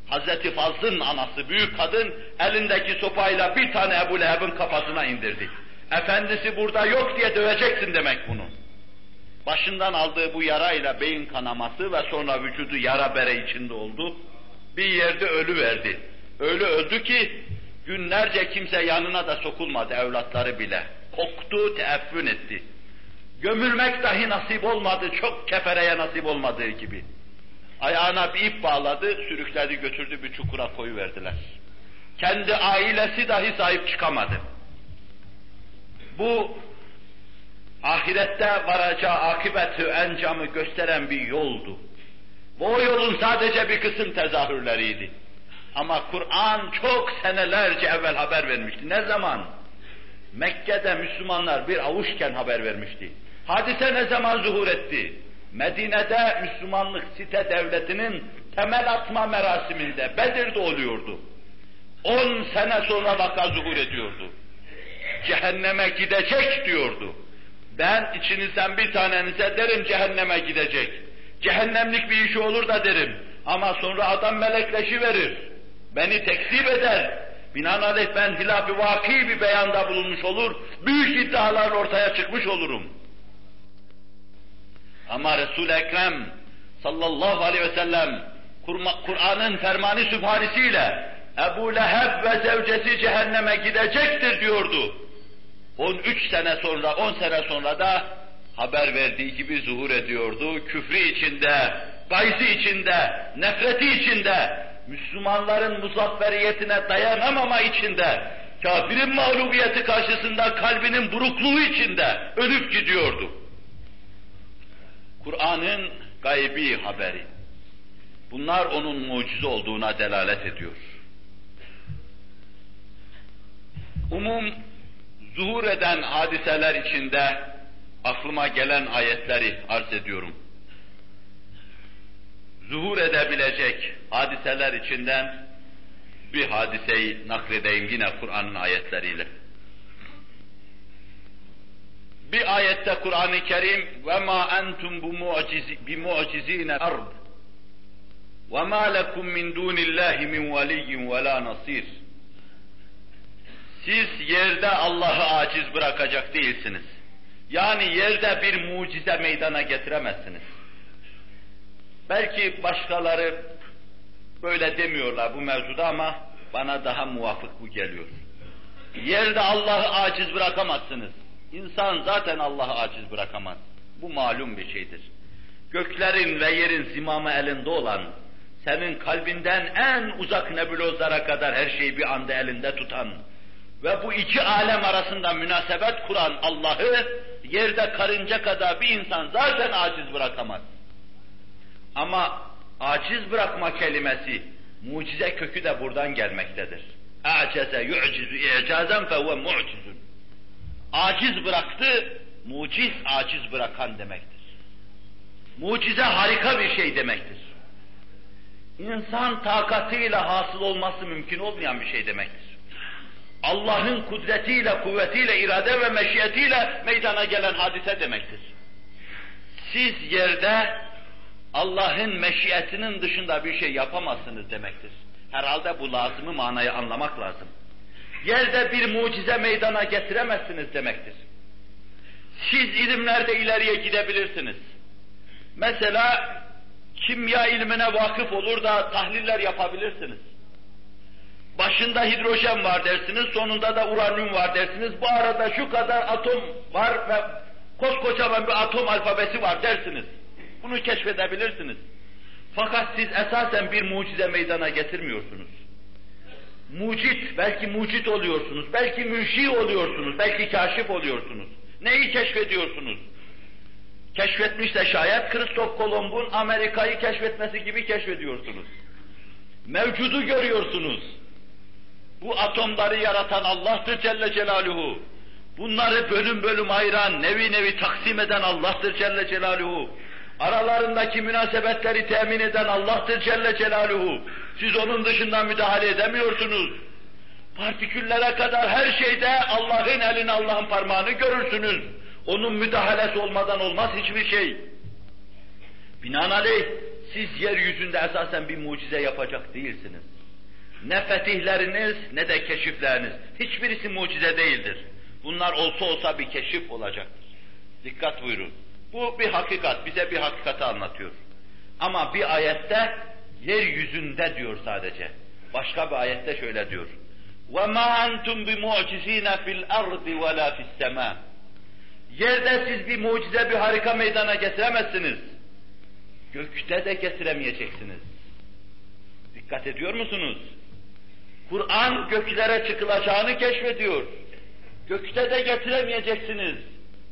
Hazreti Fazl'ın anası, büyük kadın elindeki sopayla bir tane Ebu Leheb'in kafasına indirdi. Efendisi burada yok diye döveceksin demek bunu. Başından aldığı bu yarayla beyin kanaması ve sonra vücudu yara bere içinde oldu. Bir yerde ölü verdi. Ölü öldü ki günlerce kimse yanına da sokulmadı evlatları bile. Koktu, teeffün etti. Gömülmek dahi nasip olmadı, çok kefereye nasip olmadığı gibi. Ayağına bir ip bağladı, sürükledi götürdü bir çukura koyu verdiler. Kendi ailesi dahi sahip çıkamadı. Bu ahirette varacağı akıbeti, encamı gösteren bir yoldu. Bu yolun sadece bir kısım tezahürleriydi. Ama Kur'an çok senelerce evvel haber vermişti. Ne zaman? Mekke'de Müslümanlar bir avuçken haber vermişti. Hadise ne zaman zuhur etti? Medine'de Müslümanlık site devletinin temel atma merasiminde, Bedir'de oluyordu. On sene sonra vaka zuhur ediyordu. Cehenneme gidecek diyordu. Ben içinizden bir tanenize derim cehenneme gidecek. Cehennemlik bir işi olur da derim. Ama sonra adam melekleşi verir. Beni tekzip eder. Binaenaleyh ben hilaf-ı vaki bir beyanda bulunmuş olur. Büyük iddialar ortaya çıkmış olurum. Ama Resul-i Ekrem sallallahu aleyhi ve sellem Kur'an'ın fermanı sübhanesiyle Ebu Leheb ve zevcesi cehenneme gidecektir diyordu. 13 sene sonra, 10 sene sonra da haber verdiği gibi zuhur ediyordu. Küfrü içinde, gayzı içinde, nefreti içinde, Müslümanların muzafferiyetine dayanamama içinde, kafirin mağlubiyeti karşısında kalbinin burukluğu içinde ölüp gidiyordu. Kur'an'ın gaybi haberi. Bunlar onun mucize olduğuna delalet ediyor. Umum zuhur eden hadiseler içinde aklıma gelen ayetleri arz ediyorum. Zuhur edebilecek hadiseler içinden bir hadiseyi nakledeyim yine Kur'an'ın ayetleriyle. Bir ayette Kur'an-ı Kerim ve ma entum bi mu'cizine ard ve ma lekum min dunillahi min veliyyin ve la nasir. Siz yerde Allah'ı aciz bırakacak değilsiniz. Yani yerde bir mucize meydana getiremezsiniz. Belki başkaları böyle demiyorlar bu mevzuda ama bana daha muvafık bu geliyor. Yerde Allah'ı aciz bırakamazsınız. İnsan zaten Allah'ı aciz bırakamaz. Bu malum bir şeydir. Göklerin ve yerin zimamı elinde olan, senin kalbinden en uzak nebulozlara kadar her şeyi bir anda elinde tutan ve bu iki alem arasında münasebet kuran Allah'ı yerde karınca kadar bir insan zaten aciz bırakamaz. Ama aciz bırakma kelimesi, mucize kökü de buradan gelmektedir. A'ceze yu'cizu i'cazen fehuve mu'cizun. Aciz bıraktı, muciz aciz bırakan demektir. Mucize harika bir şey demektir. İnsan takatıyla hasıl olması mümkün olmayan bir şey demektir. Allah'ın kudretiyle, kuvvetiyle, irade ve meşiyetiyle meydana gelen hadise demektir. Siz yerde Allah'ın meşiyetinin dışında bir şey yapamazsınız demektir. Herhalde bu lazımı manayı anlamak lazım. Yerde bir mucize meydana getiremezsiniz demektir. Siz ilimlerde ileriye gidebilirsiniz. Mesela kimya ilmine vakıf olur da tahliller yapabilirsiniz. Başında hidrojen var dersiniz, sonunda da uranyum var dersiniz. Bu arada şu kadar atom var ve koskocaman bir atom alfabesi var dersiniz. Bunu keşfedebilirsiniz. Fakat siz esasen bir mucize meydana getirmiyorsunuz. Mucit, belki mucit oluyorsunuz, belki münşi oluyorsunuz, belki kaşif oluyorsunuz. Neyi keşfediyorsunuz? Keşfetmiş de şayet Kristof Kolomb'un Amerika'yı keşfetmesi gibi keşfediyorsunuz. Mevcudu görüyorsunuz. Bu atomları yaratan Allah'tır Celle Celaluhu. Bunları bölüm bölüm ayıran, nevi nevi taksim eden Allah'tır Celle Celaluhu. Aralarındaki münasebetleri temin eden Allah'tır Celle Celaluhu. Siz onun dışında müdahale edemiyorsunuz. Partiküllere kadar her şeyde Allah'ın elini, Allah'ın parmağını görürsünüz. Onun müdahalesi olmadan olmaz hiçbir şey. Binaenaleyh siz yeryüzünde esasen bir mucize yapacak değilsiniz. Ne fetihleriniz ne de keşifleriniz. Hiçbirisi mucize değildir. Bunlar olsa olsa bir keşif olacaktır. Dikkat buyurun. Bu bir hakikat, bize bir hakikati anlatıyor. Ama bir ayette yeryüzünde diyor sadece. Başka bir ayette şöyle diyor. وَمَا أَنْتُمْ بِمُعْجِز۪ينَ فِي الْأَرْضِ وَلَا فِي السَّمَاءِ Yerde siz bir mucize, bir harika meydana getiremezsiniz. Gökte de getiremeyeceksiniz. Dikkat ediyor musunuz? Kur'an göklere çıkılacağını keşfediyor. Gökte de getiremeyeceksiniz.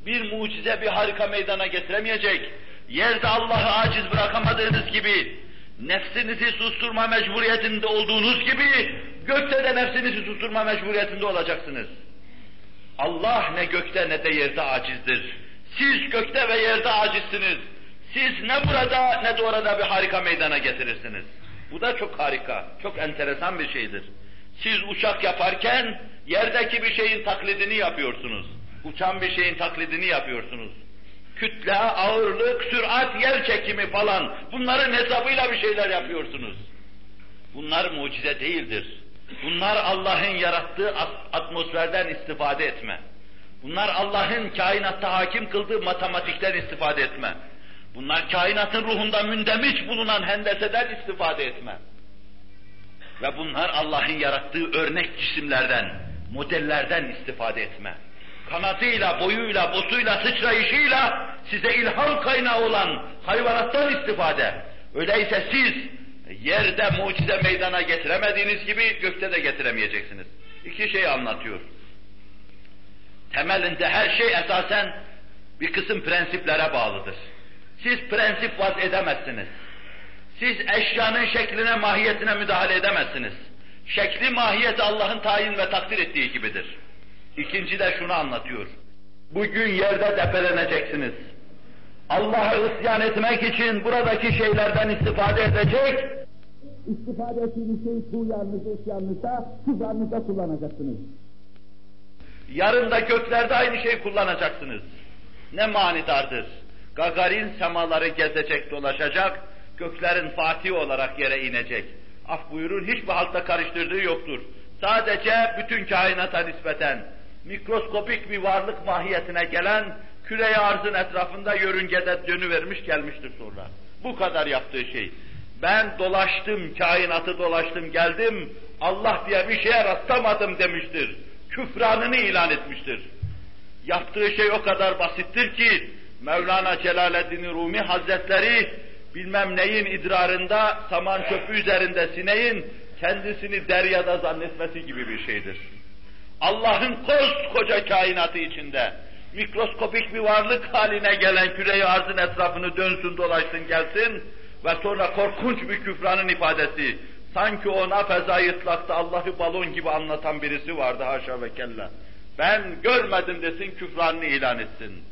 bir mucize, bir harika meydana getiremeyecek. Yerde Allah'ı aciz bırakamadığınız gibi, nefsinizi susturma mecburiyetinde olduğunuz gibi, gökte de nefsinizi susturma mecburiyetinde olacaksınız. Allah ne gökte ne de yerde acizdir. Siz gökte ve yerde acizsiniz. Siz ne burada ne de orada bir harika meydana getirirsiniz. Bu da çok harika, çok enteresan bir şeydir. Siz uçak yaparken yerdeki bir şeyin taklidini yapıyorsunuz. Uçan bir şeyin taklidini yapıyorsunuz. Kütle, ağırlık, sürat, yer çekimi falan bunların hesabıyla bir şeyler yapıyorsunuz. Bunlar mucize değildir. Bunlar Allah'ın yarattığı atmosferden istifade etme. Bunlar Allah'ın kainatta hakim kıldığı matematikten istifade etme. Bunlar kainatın ruhunda mündemiş bulunan hendeseden istifade etme. Ve bunlar Allah'ın yarattığı örnek cisimlerden, modellerden istifade etme. Kanatıyla, boyuyla, bosuyla, sıçrayışıyla size ilham kaynağı olan hayvanattan istifade. Öyleyse siz yerde mucize meydana getiremediğiniz gibi gökte de getiremeyeceksiniz. İki şey anlatıyor. Temelinde her şey esasen bir kısım prensiplere bağlıdır. Siz prensip vaz edemezsiniz. Siz eşyanın şekline, mahiyetine müdahale edemezsiniz. Şekli, mahiyeti Allah'ın tayin ve takdir ettiği gibidir. İkinci de şunu anlatıyor. Bugün yerde depeleneceksiniz. Allah'a isyan etmek için buradaki şeylerden istifade edecek, istifade ettiğiniz şeyi tuğyanınızda, isyanınızda, küfranınızda kullanacaksınız. Yarın da göklerde aynı şeyi kullanacaksınız. Ne manidardır. Gagarin semaları gezecek, dolaşacak, göklerin fatih olarak yere inecek. Af buyurun, hiçbir halkta karıştırdığı yoktur. Sadece bütün kainata nispeten mikroskopik bir varlık mahiyetine gelen küre arzın etrafında yörüngede dönüvermiş gelmiştir sonra. Bu kadar yaptığı şey. Ben dolaştım, kainatı dolaştım, geldim, Allah diye bir şeye rastlamadım demiştir. Küfranını ilan etmiştir. Yaptığı şey o kadar basittir ki, Mevlana Celaleddin Rumi Hazretleri, bilmem neyin idrarında, saman çöpü üzerinde sineğin, kendisini deryada zannetmesi gibi bir şeydir. Allah'ın koskoca kainatı içinde, mikroskopik bir varlık haline gelen küreyi arzın etrafını dönsün dolaşsın gelsin ve sonra korkunç bir küfranın ifadesi. Sanki ona fezayı ıtlakta Allah'ı balon gibi anlatan birisi vardı haşa ve kella. Ben görmedim desin küfranını ilan etsin.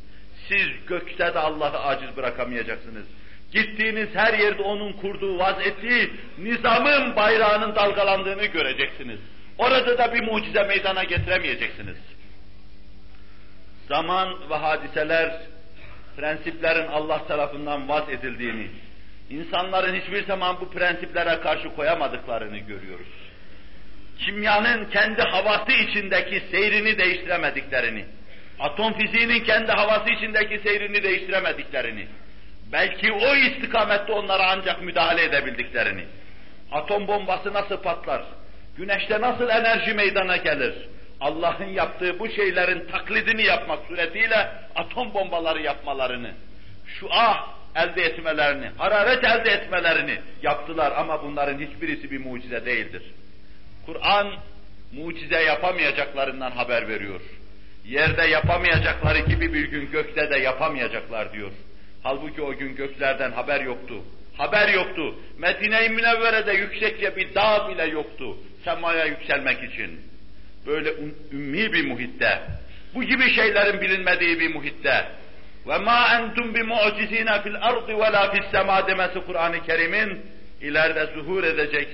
Siz gökte de Allah'ı aciz bırakamayacaksınız. Gittiğiniz her yerde onun kurduğu, vaz ettiği nizamın bayrağının dalgalandığını göreceksiniz. Orada da bir mucize meydana getiremeyeceksiniz. Zaman ve hadiseler, prensiplerin Allah tarafından vaz edildiğini, insanların hiçbir zaman bu prensiplere karşı koyamadıklarını görüyoruz. Kimyanın kendi havası içindeki seyrini değiştiremediklerini, atom fiziğinin kendi havası içindeki seyrini değiştiremediklerini, belki o istikamette onlara ancak müdahale edebildiklerini, atom bombası nasıl patlar, güneşte nasıl enerji meydana gelir, Allah'ın yaptığı bu şeylerin taklidini yapmak suretiyle atom bombaları yapmalarını, şu ah elde etmelerini, hararet elde etmelerini yaptılar ama bunların hiçbirisi bir mucize değildir. Kur'an mucize yapamayacaklarından haber veriyor. Yerde yapamayacakları gibi bir gün gökte de yapamayacaklar diyor. Halbuki o gün göklerden haber yoktu. Haber yoktu. Medine-i Münevvere'de yüksekçe bir dağ bile yoktu semaya yükselmek için. Böyle ümmi bir muhitte, bu gibi şeylerin bilinmediği bir muhitte ve ma entum bi mu'cizina fil ardı ve la fis sema demesi Kur'an-ı Kerim'in ileride zuhur edecek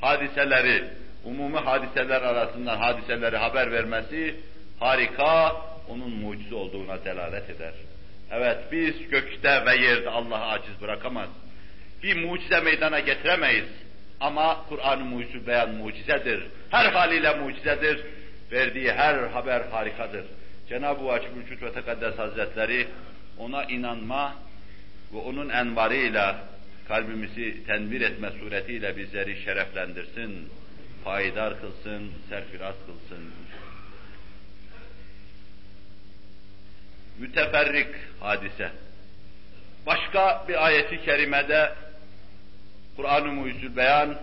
hadiseleri, umumi hadiseler arasından hadiseleri haber vermesi harika, onun mucize olduğuna delalet eder. Evet biz gökte ve yerde Allah'ı aciz bırakamaz. Bir mucize meydana getiremeyiz. Ama Kur'an-ı mucize beyan mucizedir. Her haliyle mucizedir. Verdiği her haber harikadır. Cenab-ı Vacib Vücut ve Tekaddes Hazretleri ona inanma ve onun envarıyla kalbimizi tenvir etme suretiyle bizleri şereflendirsin, payidar kılsın, serfiraz kılsın. Müteferrik hadise. Başka bir ayeti kerimede Kur'an-ı Mucizül Beyan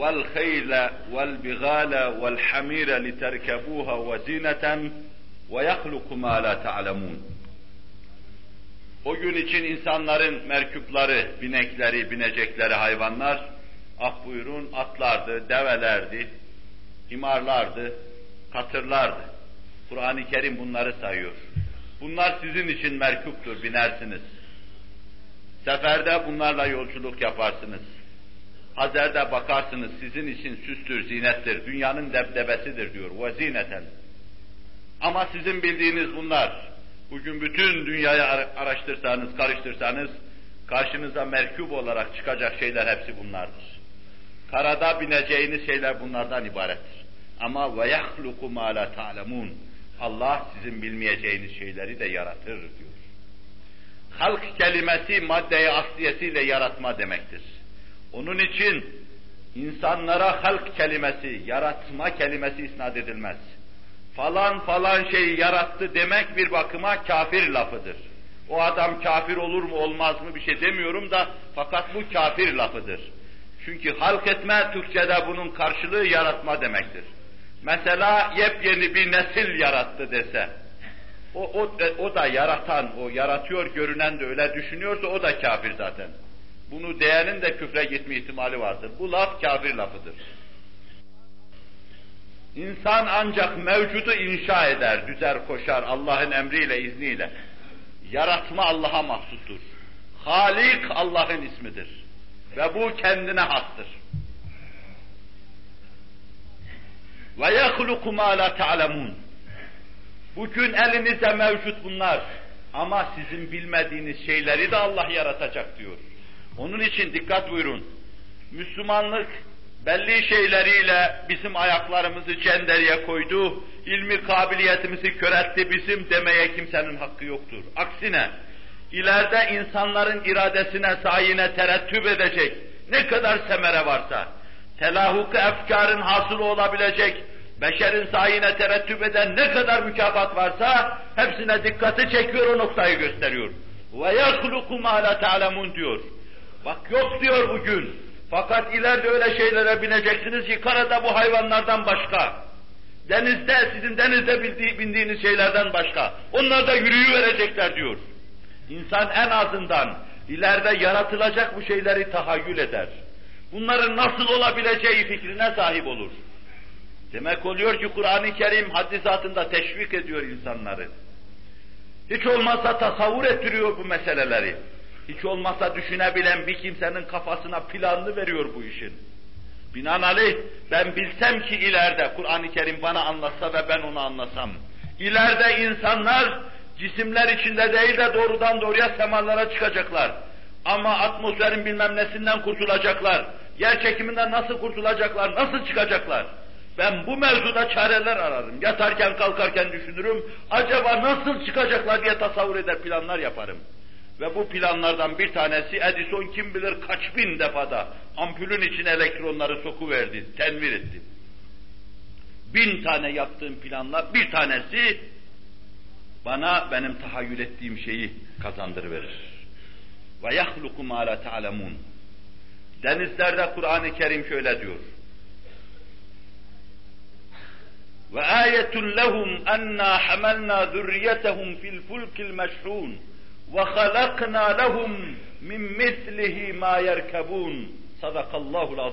vel heyle vel bigale vel hamire li terkebuha ve zineten ve yahluku ma la ta'lemun. O gün için insanların merkupları, binekleri, binecekleri hayvanlar, ah buyurun atlardı, develerdi, himarlardı, katırlardı. Kur'an-ı Kerim bunları sayıyor. Bunlar sizin için merkuptur, binersiniz. Seferde bunlarla yolculuk yaparsınız. Hazerde bakarsınız, sizin için süstür, zinettir, dünyanın debdebesidir diyor, vezineten. Ama sizin bildiğiniz bunlar, bugün bütün dünyayı araştırsanız, karıştırsanız, karşınıza merkub olarak çıkacak şeyler hepsi bunlardır. Karada bineceğiniz şeyler bunlardan ibarettir. Ama ve yahluku ma la. Allah sizin bilmeyeceğiniz şeyleri de yaratır diyor. Halk kelimesi maddeyi asliyesiyle yaratma demektir. Onun için insanlara halk kelimesi, yaratma kelimesi isnat edilmez. Falan falan şeyi yarattı demek bir bakıma kafir lafıdır. O adam kafir olur mu olmaz mı bir şey demiyorum da fakat bu kafir lafıdır. Çünkü halk etme Türkçe'de bunun karşılığı yaratma demektir. Mesela yepyeni bir nesil yarattı dese, o, o, o da yaratan, o yaratıyor görünen de öyle düşünüyorsa o da kafir zaten. Bunu diyenin de küfre gitme ihtimali vardır. Bu laf kafir lafıdır. İnsan ancak mevcudu inşa eder, düzer koşar Allah'ın emriyle, izniyle. Yaratma Allah'a mahsustur. Halik Allah'ın ismidir. Ve bu kendine hastır. Ve yehluku ma la. Bugün elinizde mevcut bunlar. Ama sizin bilmediğiniz şeyleri de Allah yaratacak diyor. Onun için dikkat buyurun. Müslümanlık belli şeyleriyle bizim ayaklarımızı cenderiye koydu, ilmi kabiliyetimizi köretti bizim demeye kimsenin hakkı yoktur. Aksine, ileride insanların iradesine, sayine terettüp edecek ne kadar semere varsa, telahuk efkarın hasılı olabilecek, beşerin sayine terettüp eden ne kadar mükafat varsa, hepsine dikkati çekiyor, o noktayı gösteriyor. Yahluku ma la ta'lemun diyor. Bak yok diyor bugün. Fakat ileride öyle şeylere bineceksiniz ki karada bu hayvanlardan başka. Denizde, sizin denizde bildiği, bindiğiniz şeylerden başka. Onlar da yürüyü verecekler diyor. İnsan en azından ileride yaratılacak bu şeyleri tahayyül eder. Bunların nasıl olabileceği fikrine sahip olur. Demek oluyor ki Kur'an-ı Kerim haddisatında teşvik ediyor insanları. Hiç olmazsa tasavvur ettiriyor bu meseleleri. Hiç olmazsa düşünebilen bir kimsenin kafasına planını veriyor bu işin. Binaenaleyh ben bilsem ki ileride Kur'an-ı Kerim bana anlatsa ve ben onu anlasam. İleride insanlar cisimler içinde değil de doğrudan doğruya semalara çıkacaklar. Ama atmosferin bilmem nesinden kurtulacaklar. Yer çekiminden nasıl kurtulacaklar, nasıl çıkacaklar? Ben bu mevzuda çareler ararım. Yatarken kalkarken düşünürüm. Acaba nasıl çıkacaklar diye tasavvur eder planlar yaparım. Ve bu planlardan bir tanesi Edison kim bilir kaç bin defada ampulün içine elektronları sokuverdi, tenvir etti. Bin tane yaptığım planlar bir tanesi bana benim tahayyül ettiğim şeyi kazandırıverir. Ve yahluku ma la ta'lemun. Denizlerde Kur'an-ı Kerim şöyle diyor. Ve ayetun lehum enna hamalna zürriyetehum fil fulkil meşhun ve halakna lehum min mislihi ma yerkebun. Sadakallahul.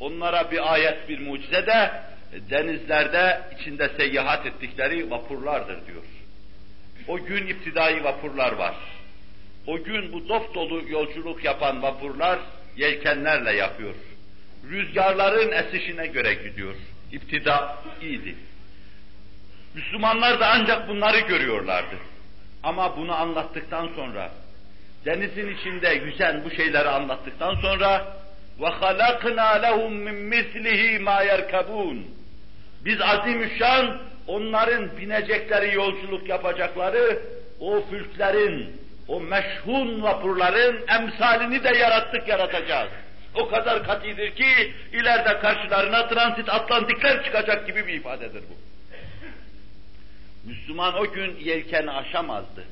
Onlara bir ayet, bir mucize de denizlerde içinde seyahat ettikleri vapurlardır diyor. O gün iptidai vapurlar var. O gün bu dof dolu yolculuk yapan vapurlar yelkenlerle yapıyor. Rüzgarların esişine göre gidiyor. İptida iyiydi. Müslümanlar da ancak bunları görüyorlardı. Ama bunu anlattıktan sonra, denizin içinde yüzen bu şeyleri anlattıktan sonra وَخَلَقْنَا لَهُمْ مِنْ مِثْلِهِ مَا يَرْكَبُونَ Biz azimüşşan onların binecekleri yolculuk yapacakları o fülklerin, o meşhun vapurların emsalini de yarattık yaratacağız. O kadar katidir ki ileride karşılarına transit Atlantikler çıkacak gibi bir ifadedir bu. Müslüman o gün yelkeni aşamazdı.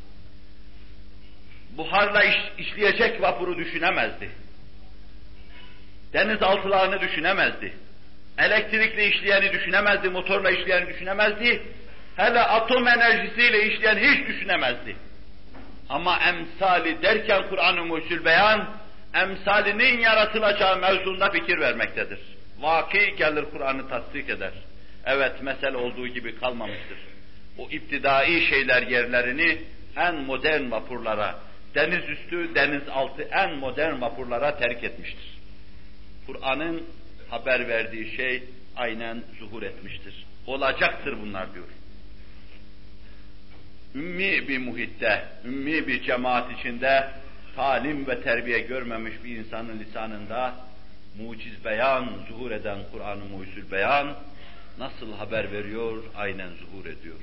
Buharla iş, işleyecek vapuru düşünemezdi. Denizaltılarını düşünemezdi. Elektrikle işleyeni düşünemezdi, motorla işleyeni düşünemezdi. Hele atom enerjisiyle işleyen hiç düşünemezdi. Ama emsali derken Kur'an-ı Mucizül Beyan, emsalinin yaratılacağı mevzunda fikir vermektedir. Vaki gelir Kur'an'ı tasdik eder. Evet mesele olduğu gibi kalmamıştır. O iptidai şeyler yerlerini en modern vapurlara, deniz üstü, deniz altı en modern vapurlara terk etmiştir. Kur'an'ın haber verdiği şey aynen zuhur etmiştir. Olacaktır bunlar diyor. Ümmi bir muhitte, ümmi bir cemaat içinde talim ve terbiye görmemiş bir insanın lisanında muciz beyan, zuhur eden Kur'an-ı Mucizül Beyan nasıl haber veriyor, aynen zuhur ediyor.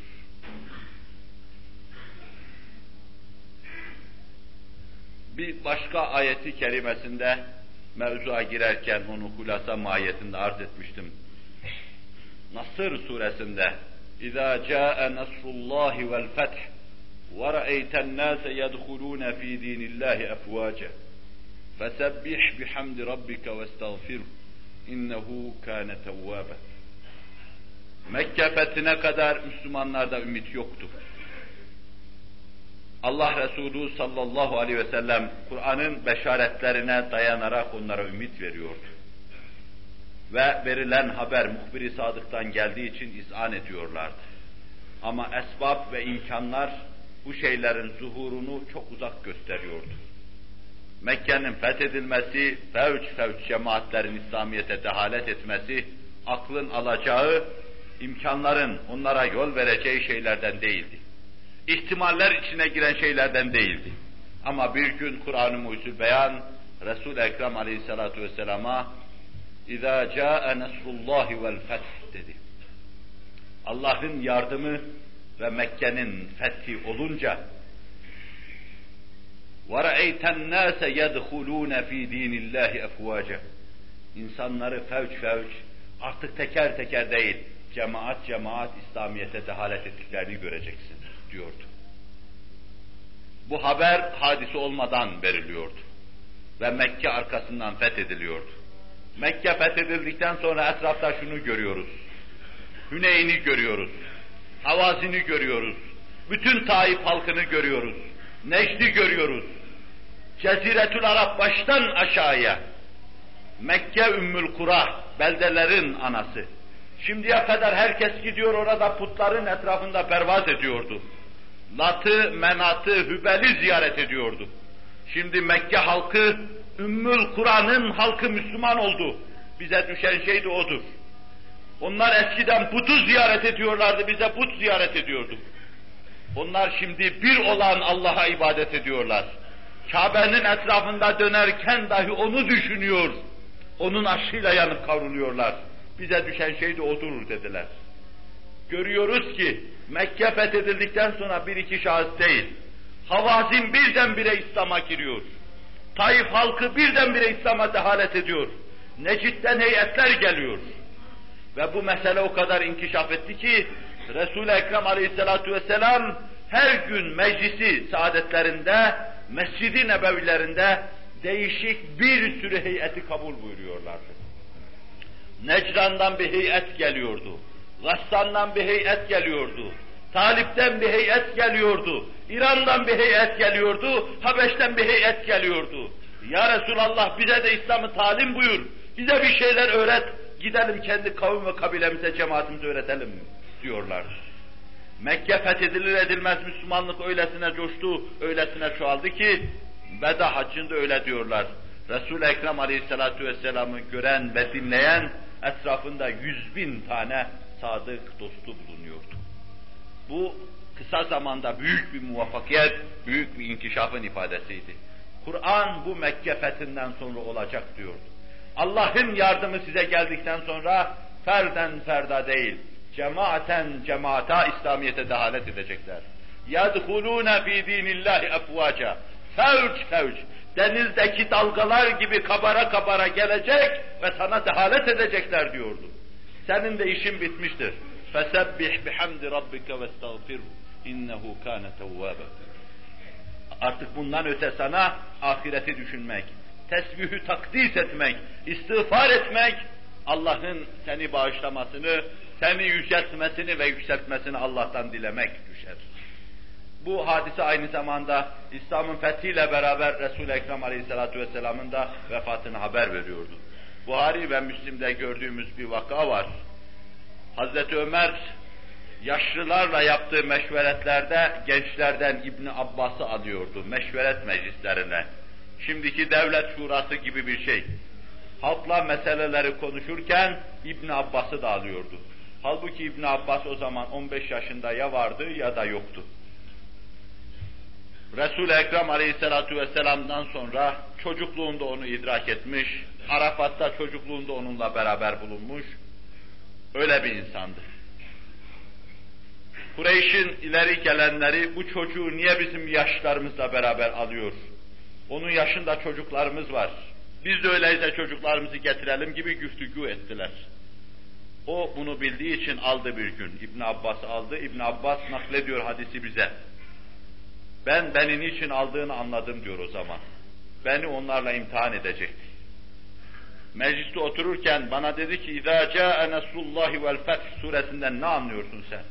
Bir başka ayeti kerimesinde mevzuya girerken onu hulasa mahiyetinde arz etmiştim. Nasır suresinde اِذَا جَاءَ نَصْرُ اللّٰهِ وَالْفَتْحِ وَرَأَيْتَ النَّاسَ يَدْخُلُونَ ف۪ي د۪ينِ اللّٰهِ اَفْوَاجًا فَسَبِّحْ بِحَمْدِ رَبِّكَ وَاسْتَغْفِرْهُ اِنَّهُ كَانَ تَوَّابًا Mekke fethine kadar Müslümanlarda ümit yoktu. Allah Resulü sallallahu aleyhi ve sellem Kur'an'ın beşaretlerine dayanarak onlara ümit veriyordu. Ve verilen haber muhbiri sadıktan geldiği için izan ediyorlardı. Ama esbab ve imkanlar bu şeylerin zuhurunu çok uzak gösteriyordu. Mekke'nin fethedilmesi, fevç fevç cemaatlerin İslamiyet'e dehalet etmesi, aklın alacağı, imkanların onlara yol vereceği şeylerden değildi ihtimaller içine giren şeylerden değildi. Ama bir gün Kur'an-ı Mucizül Beyan Resul-i Ekrem Aleyhisselatü Vesselam'a اِذَا جَاءَ نَصْرُ اللّٰهِ وَالْفَتْحِ dedi. Allah'ın yardımı ve Mekke'nin fethi olunca وَرَأَيْتَ النَّاسَ يَدْخُلُونَ ف۪ي د۪ينِ اللّٰهِ اَفْوَاجًا İnsanları fevç fevç, artık teker teker değil, cemaat cemaat İslamiyet'e dehalet ettiklerini göreceksin diyordu. Bu haber hadisi olmadan veriliyordu. Ve Mekke arkasından fethediliyordu. Mekke fethedildikten sonra etrafta şunu görüyoruz. Hüneyn'i görüyoruz. Havazini görüyoruz. Bütün Taif halkını görüyoruz. Necd'i görüyoruz. Ceziretül Arap baştan aşağıya. Mekke Ümmül Kura, beldelerin anası. Şimdiye kadar herkes gidiyor orada putların etrafında pervaz ediyordu. Lat'ı, Menat'ı, Hübel'i ziyaret ediyordu. Şimdi Mekke halkı, Ümmül Kur'an'ın halkı Müslüman oldu. Bize düşen şey de odur. Onlar eskiden putu ziyaret ediyorlardı, bize put ziyaret ediyordu. Onlar şimdi bir olan Allah'a ibadet ediyorlar. Kabe'nin etrafında dönerken dahi onu düşünüyor. Onun aşkıyla yanıp kavruluyorlar. Bize düşen şey de odur dediler. Görüyoruz ki Mekke fethedildikten sonra bir iki şahıs değil. Havazin birdenbire İslam'a giriyor. Taif halkı birdenbire İslam'a dehalet ediyor. Necid'den heyetler geliyor. Ve bu mesele o kadar inkişaf etti ki Resul-i Ekrem aleyhissalatu vesselam her gün meclisi saadetlerinde, mescidi nebevilerinde değişik bir sürü heyeti kabul buyuruyorlardı. Necran'dan bir heyet geliyordu. Gassan'dan bir heyet geliyordu. Talip'ten bir heyet geliyordu. İran'dan bir heyet geliyordu. Habeş'ten bir heyet geliyordu. Ya Resulallah bize de İslam'ı talim buyur. Bize bir şeyler öğret. Gidelim kendi kavim ve kabilemize, cemaatimize öğretelim diyorlar. Mekke fethedilir edilmez Müslümanlık öylesine coştu, öylesine çoğaldı ki Veda haccında öyle diyorlar. Resul-i Ekrem Aleyhisselatü Vesselam'ı gören ve dinleyen etrafında yüz bin tane sadık dostu bulunuyordu. Bu kısa zamanda büyük bir muvaffakiyet, büyük bir inkişafın ifadesiydi. Kur'an bu Mekke fethinden sonra olacak diyordu. Allah'ın yardımı size geldikten sonra ferden ferda değil, cemaaten cemaata İslamiyet'e dehalet edecekler. يَدْخُلُونَ ف۪ي د۪ينِ اللّٰهِ اَفْوَاجًا Fevç fevç, denizdeki dalgalar gibi kabara kabara gelecek ve sana dehalet edecekler diyordu. Senin de işin bitmiştir. فَسَبِّحْ بِحَمْدِ رَبِّكَ وَاسْتَغْفِرْهُ اِنَّهُ كَانَ تَوَّابًا Artık bundan öte sana ahireti düşünmek, tesbihü takdis etmek, istiğfar etmek, Allah'ın seni bağışlamasını, seni yüceltmesini ve yükseltmesini Allah'tan dilemek düşer. Bu hadise aynı zamanda İslam'ın fethiyle beraber Resul-i Ekrem Aleyhisselatü Vesselam'ın da vefatını haber veriyordu. Buhari ve Müslim'de gördüğümüz bir vaka var. Hazreti Ömer yaşlılarla yaptığı meşveretlerde gençlerden İbni Abbas'ı alıyordu meşveret meclislerine. Şimdiki devlet şurası gibi bir şey. Halkla meseleleri konuşurken İbn Abbas'ı da alıyordu. Halbuki İbn Abbas o zaman 15 yaşında ya vardı ya da yoktu. Resul-i Ekrem Aleyhisselatü Vesselam'dan sonra çocukluğunda onu idrak etmiş, Arafat'ta çocukluğunda onunla beraber bulunmuş, öyle bir insandı. Kureyş'in ileri gelenleri bu çocuğu niye bizim yaşlarımızla beraber alıyor? Onun yaşında çocuklarımız var. Biz de öyleyse çocuklarımızı getirelim gibi güftügü ettiler. O bunu bildiği için aldı bir gün. İbn Abbas aldı. İbn Abbas naklediyor hadisi bize. Ben beni niçin aldığını anladım diyor o zaman. Beni onlarla imtihan edecekti. Mecliste otururken bana dedi ki اِذَا جَاءَ نَسْرُ اللّٰهِ وَالْفَتْحِ suresinden ne anlıyorsun sen?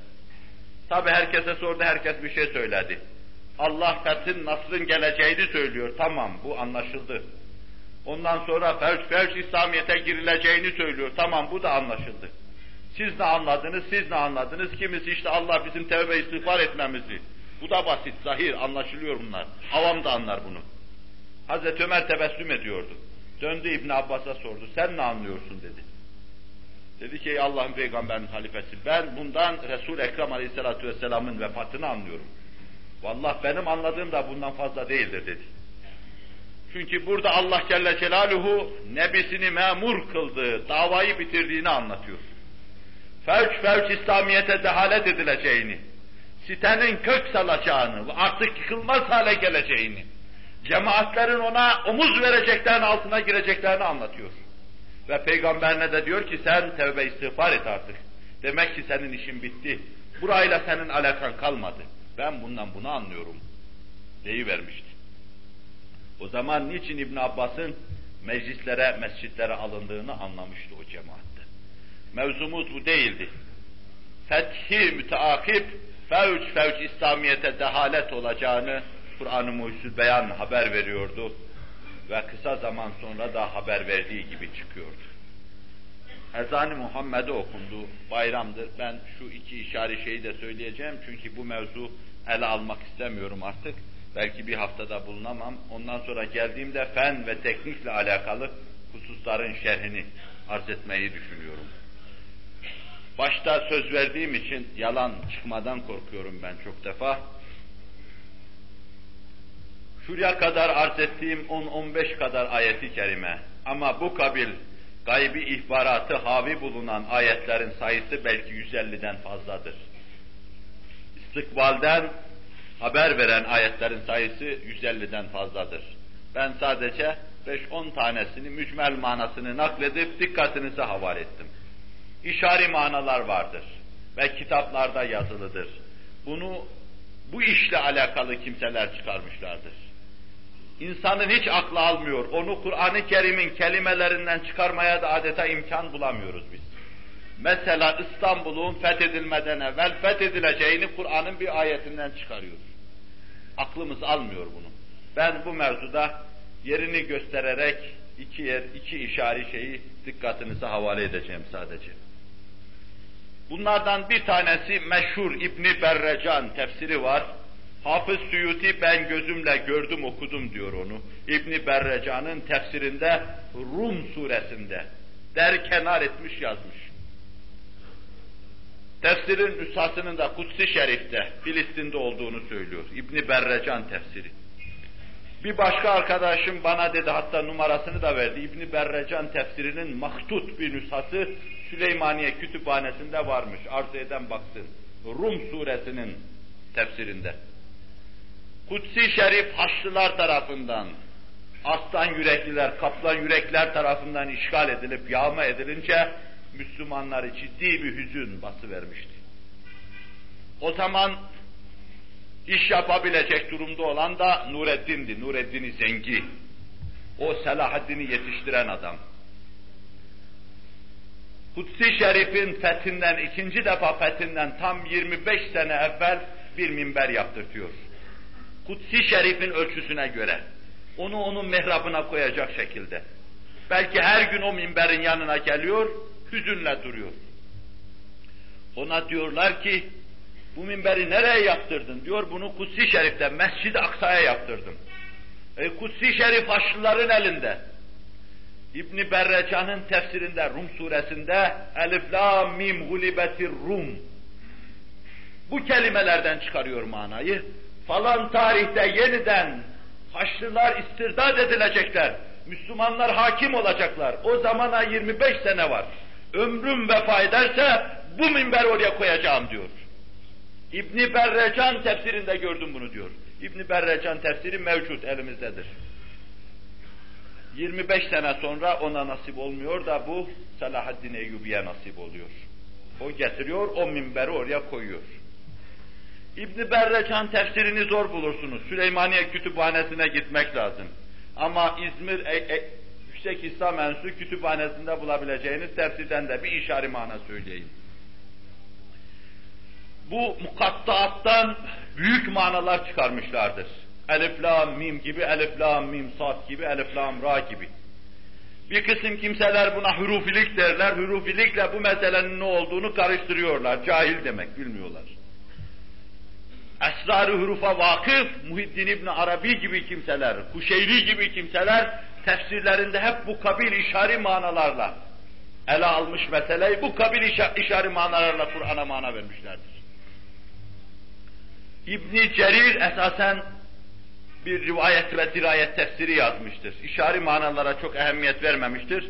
Tabi herkese sordu, herkes bir şey söyledi. Allah fethin, nasrın geleceğini söylüyor. Tamam, bu anlaşıldı. Ondan sonra fevç fevç İslamiyet'e girileceğini söylüyor. Tamam, bu da anlaşıldı. Siz ne anladınız, siz ne anladınız? Kimisi işte Allah bizim tevbe istiğfar etmemizi. Bu da basit, zahir, anlaşılıyor bunlar. Avam da anlar bunu. Hazreti Ömer tebessüm ediyordu. Döndü İbn Abbas'a sordu, sen ne anlıyorsun dedi. Dedi ki ey Allah'ın peygamberinin halifesi ben bundan Resul Ekrem Aleyhisselatü Vesselam'ın vefatını anlıyorum. Vallahi benim anladığım da bundan fazla değildir dedi. Çünkü burada Allah Celle Celaluhu nebisini memur kıldığı, davayı bitirdiğini anlatıyor. Fevç fevç İslamiyet'e dehalet edileceğini, sitenin kök salacağını ve artık yıkılmaz hale geleceğini, cemaatlerin ona omuz vereceklerini, altına gireceklerini anlatıyor. Ve peygamberine de diyor ki sen tevbe istiğfar et artık. Demek ki senin işin bitti. Burayla senin alakan kalmadı. Ben bundan bunu anlıyorum. Deyivermişti. O zaman niçin İbn Abbas'ın meclislere, mescitlere alındığını anlamıştı o cemaatte. Mevzumuz bu değildi. Fethi müteakip, fevç fevç İslamiyet'e dehalet olacağını Kur'an-ı Beyan haber veriyordu ve kısa zaman sonra da haber verdiği gibi çıkıyordu. Ezan-ı Muhammed'e okundu, bayramdır. Ben şu iki işari şeyi de söyleyeceğim çünkü bu mevzu ele almak istemiyorum artık. Belki bir haftada bulunamam. Ondan sonra geldiğimde fen ve teknikle alakalı hususların şerhini arz etmeyi düşünüyorum. Başta söz verdiğim için yalan çıkmadan korkuyorum ben çok defa. Şuraya kadar arz ettiğim 10-15 kadar ayeti kerime ama bu kabil gaybi ihbaratı havi bulunan ayetlerin sayısı belki 150'den fazladır. İstikbalden haber veren ayetlerin sayısı 150'den fazladır. Ben sadece 5-10 tanesini mücmel manasını nakledip dikkatinize havale ettim. İşari manalar vardır ve kitaplarda yazılıdır. Bunu bu işle alakalı kimseler çıkarmışlardır. İnsanın hiç aklı almıyor. Onu Kur'an-ı Kerim'in kelimelerinden çıkarmaya da adeta imkan bulamıyoruz biz. Mesela İstanbul'un fethedilmeden evvel fethedileceğini Kur'an'ın bir ayetinden çıkarıyoruz. Aklımız almıyor bunu. Ben bu mevzuda yerini göstererek iki yer, iki işari şeyi dikkatinize havale edeceğim sadece. Bunlardan bir tanesi meşhur İbni Berrecan tefsiri var. Hafız Suyuti ben gözümle gördüm okudum diyor onu. İbni Berrecan'ın tefsirinde Rum suresinde derkenar etmiş yazmış. Tefsirin nüshasının da Kutsi Şerif'te, Filistin'de olduğunu söylüyor. İbni Berrecan tefsiri. Bir başka arkadaşım bana dedi, hatta numarasını da verdi. İbni Berrecan tefsirinin mahtut bir nüshası Süleymaniye Kütüphanesi'nde varmış. Arzu eden baksın. Rum suresinin tefsirinde. Kutsi Şerif Haçlılar tarafından, aslan yürekliler, kaplan yürekler tarafından işgal edilip yağma edilince Müslümanları ciddi bir hüzün bası vermişti. O zaman iş yapabilecek durumda olan da Nureddin'di, Nureddin Zengi. O Selahaddin'i yetiştiren adam. Kutsi Şerif'in fethinden, ikinci defa fethinden tam 25 sene evvel bir minber yaptırtıyor. Kutsi Şerif'in ölçüsüne göre. Onu onun mihrabına koyacak şekilde. Belki her gün o minberin yanına geliyor, hüzünle duruyor. Ona diyorlar ki, bu minberi nereye yaptırdın? Diyor bunu Kutsi Şerif'te, Mescid-i Aksa'ya yaptırdım. E, Kutsi Şerif Haçlıların elinde. İbn Berrecan'ın tefsirinde Rum suresinde Elif la mim gulibetir Rum. Bu kelimelerden çıkarıyor manayı. Falan tarihte yeniden Haçlılar istirdad edilecekler. Müslümanlar hakim olacaklar. O zamana 25 sene var. Ömrüm vefa ederse bu minber oraya koyacağım diyor. İbni Berrecan tefsirinde gördüm bunu diyor. İbni Berrecan tefsiri mevcut elimizdedir. 25 sene sonra ona nasip olmuyor da bu Selahaddin Eyyubi'ye nasip oluyor. O getiriyor, o minberi oraya koyuyor. İbn Berrecan tefsirini zor bulursunuz. Süleymaniye Kütüphanesi'ne gitmek lazım. Ama İzmir e, e, Yüksek İslam Enstitüsü Kütüphanesi'nde bulabileceğiniz tefsirden de bir işari mana söyleyeyim. Bu mukattaattan büyük manalar çıkarmışlardır. Elif, lam, mim gibi, elif, lam, mim, sad gibi, elif, lam, ra gibi. Bir kısım kimseler buna hurufilik derler. Hurufilikle bu meselenin ne olduğunu karıştırıyorlar. Cahil demek, bilmiyorlar. Esrar-ı hurufa vakıf, Muhiddin İbni Arabi gibi kimseler, Kuşeyri gibi kimseler tefsirlerinde hep bu kabil işari manalarla ele almış meseleyi bu kabil işari manalarla Kur'an'a mana vermişlerdir. İbni Cerir esasen bir rivayet ve dirayet tefsiri yazmıştır. İşari manalara çok ehemmiyet vermemiştir.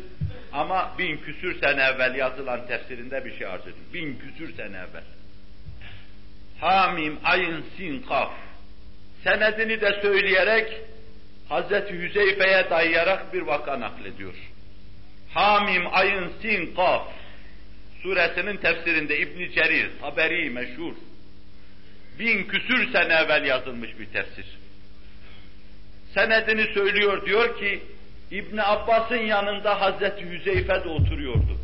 Ama bin küsür sene evvel yazılan tefsirinde bir şey arz ediyor. Bin küsür sene evvel. Hamim, ayın, sin, kaf. Senedini de söyleyerek Hazreti Hüzeyfe'ye dayayarak bir vaka naklediyor. Hamim, ayın, sin, kaf. Suresinin tefsirinde İbn Cerir, Taberi meşhur. Bin küsür sene evvel yazılmış bir tefsir senedini söylüyor diyor ki İbn Abbas'ın yanında Hazreti Hüzeyfe de oturuyordu.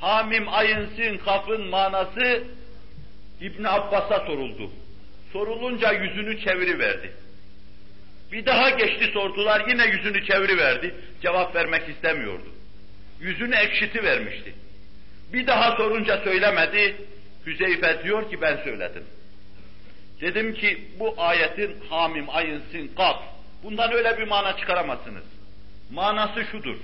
Hamim ayınsın kafın manası İbn Abbas'a soruldu. Sorulunca yüzünü çeviriverdi. Bir daha geçti sordular yine yüzünü çeviriverdi. Cevap vermek istemiyordu. Yüzünü ekşiti vermişti. Bir daha sorunca söylemedi. Hüzeyfe diyor ki ben söyledim. Dedim ki bu ayetin hamim ayınsın kaf Bundan öyle bir mana çıkaramazsınız. Manası şudur.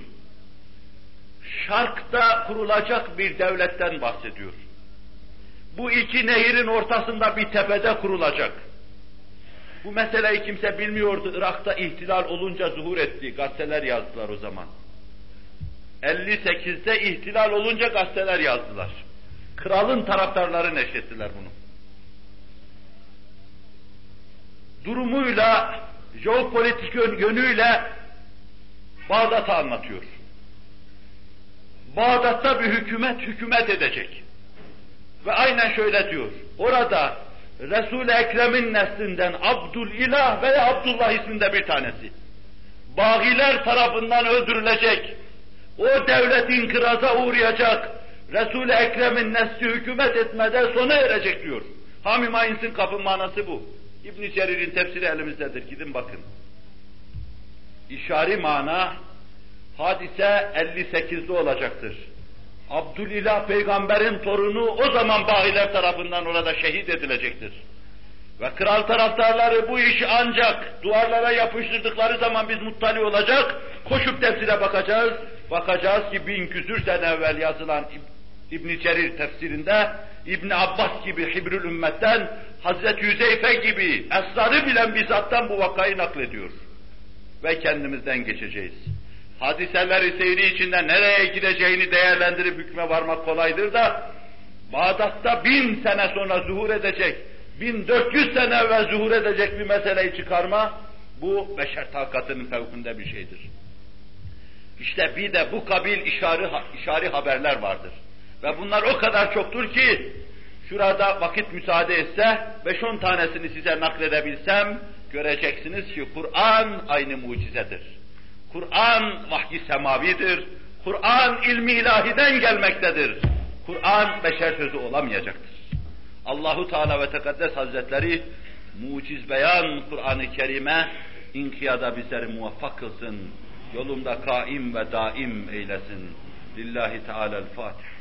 Şark'ta kurulacak bir devletten bahsediyor. Bu iki nehirin ortasında bir tepede kurulacak. Bu meseleyi kimse bilmiyordu. Irak'ta ihtilal olunca zuhur etti. Gazeteler yazdılar o zaman. 58'de ihtilal olunca gazeteler yazdılar. Kralın taraftarları neşrettiler bunu. Durumuyla jeopolitik yönüyle Bağdat'ı anlatıyor. Bağdat'ta bir hükümet hükümet edecek. Ve aynen şöyle diyor. Orada Resul-i Ekrem'in neslinden Abdülilah veya Abdullah isminde bir tanesi. Bağiler tarafından öldürülecek. O devlet inkıraza uğrayacak. Resul-i Ekrem'in nesli hükümet etmeden sona erecek diyor. Hamim Ayns'in kapın manası bu. İbn Cerir'in tefsiri elimizdedir. Gidin bakın. İşari mana hadise 58'de olacaktır. Abdülilah peygamberin torunu o zaman bahiler tarafından orada şehit edilecektir. Ve kral taraftarları bu işi ancak duvarlara yapıştırdıkları zaman biz muttali olacak, koşup tefsire bakacağız. Bakacağız ki bin küsür sene evvel yazılan İbn Cerir tefsirinde İbn Abbas gibi Hibrül Ümmet'ten Hazreti Yüzeyfe gibi esrarı bilen bir zattan bu vakayı naklediyor. Ve kendimizden geçeceğiz. Hadiseleri seyri içinde nereye gideceğini değerlendirip hükme varmak kolaydır da, Bağdat'ta bin sene sonra zuhur edecek, 1400 sene evvel zuhur edecek bir meseleyi çıkarma, bu beşer takatının fevkinde bir şeydir. İşte bir de bu kabil işari, işari haberler vardır. Ve bunlar o kadar çoktur ki, şurada vakit müsaade etse, beş on tanesini size nakledebilsem, göreceksiniz ki Kur'an aynı mucizedir. Kur'an vahyi semavidir. Kur'an ilmi ilahiden gelmektedir. Kur'an beşer sözü olamayacaktır. Allahu Teala ve Tekaddes Hazretleri muciz beyan Kur'an-ı Kerim'e inkiyada bizleri muvaffak kılsın. Yolunda kaim ve daim eylesin. Lillahi Teala'l-Fatiha.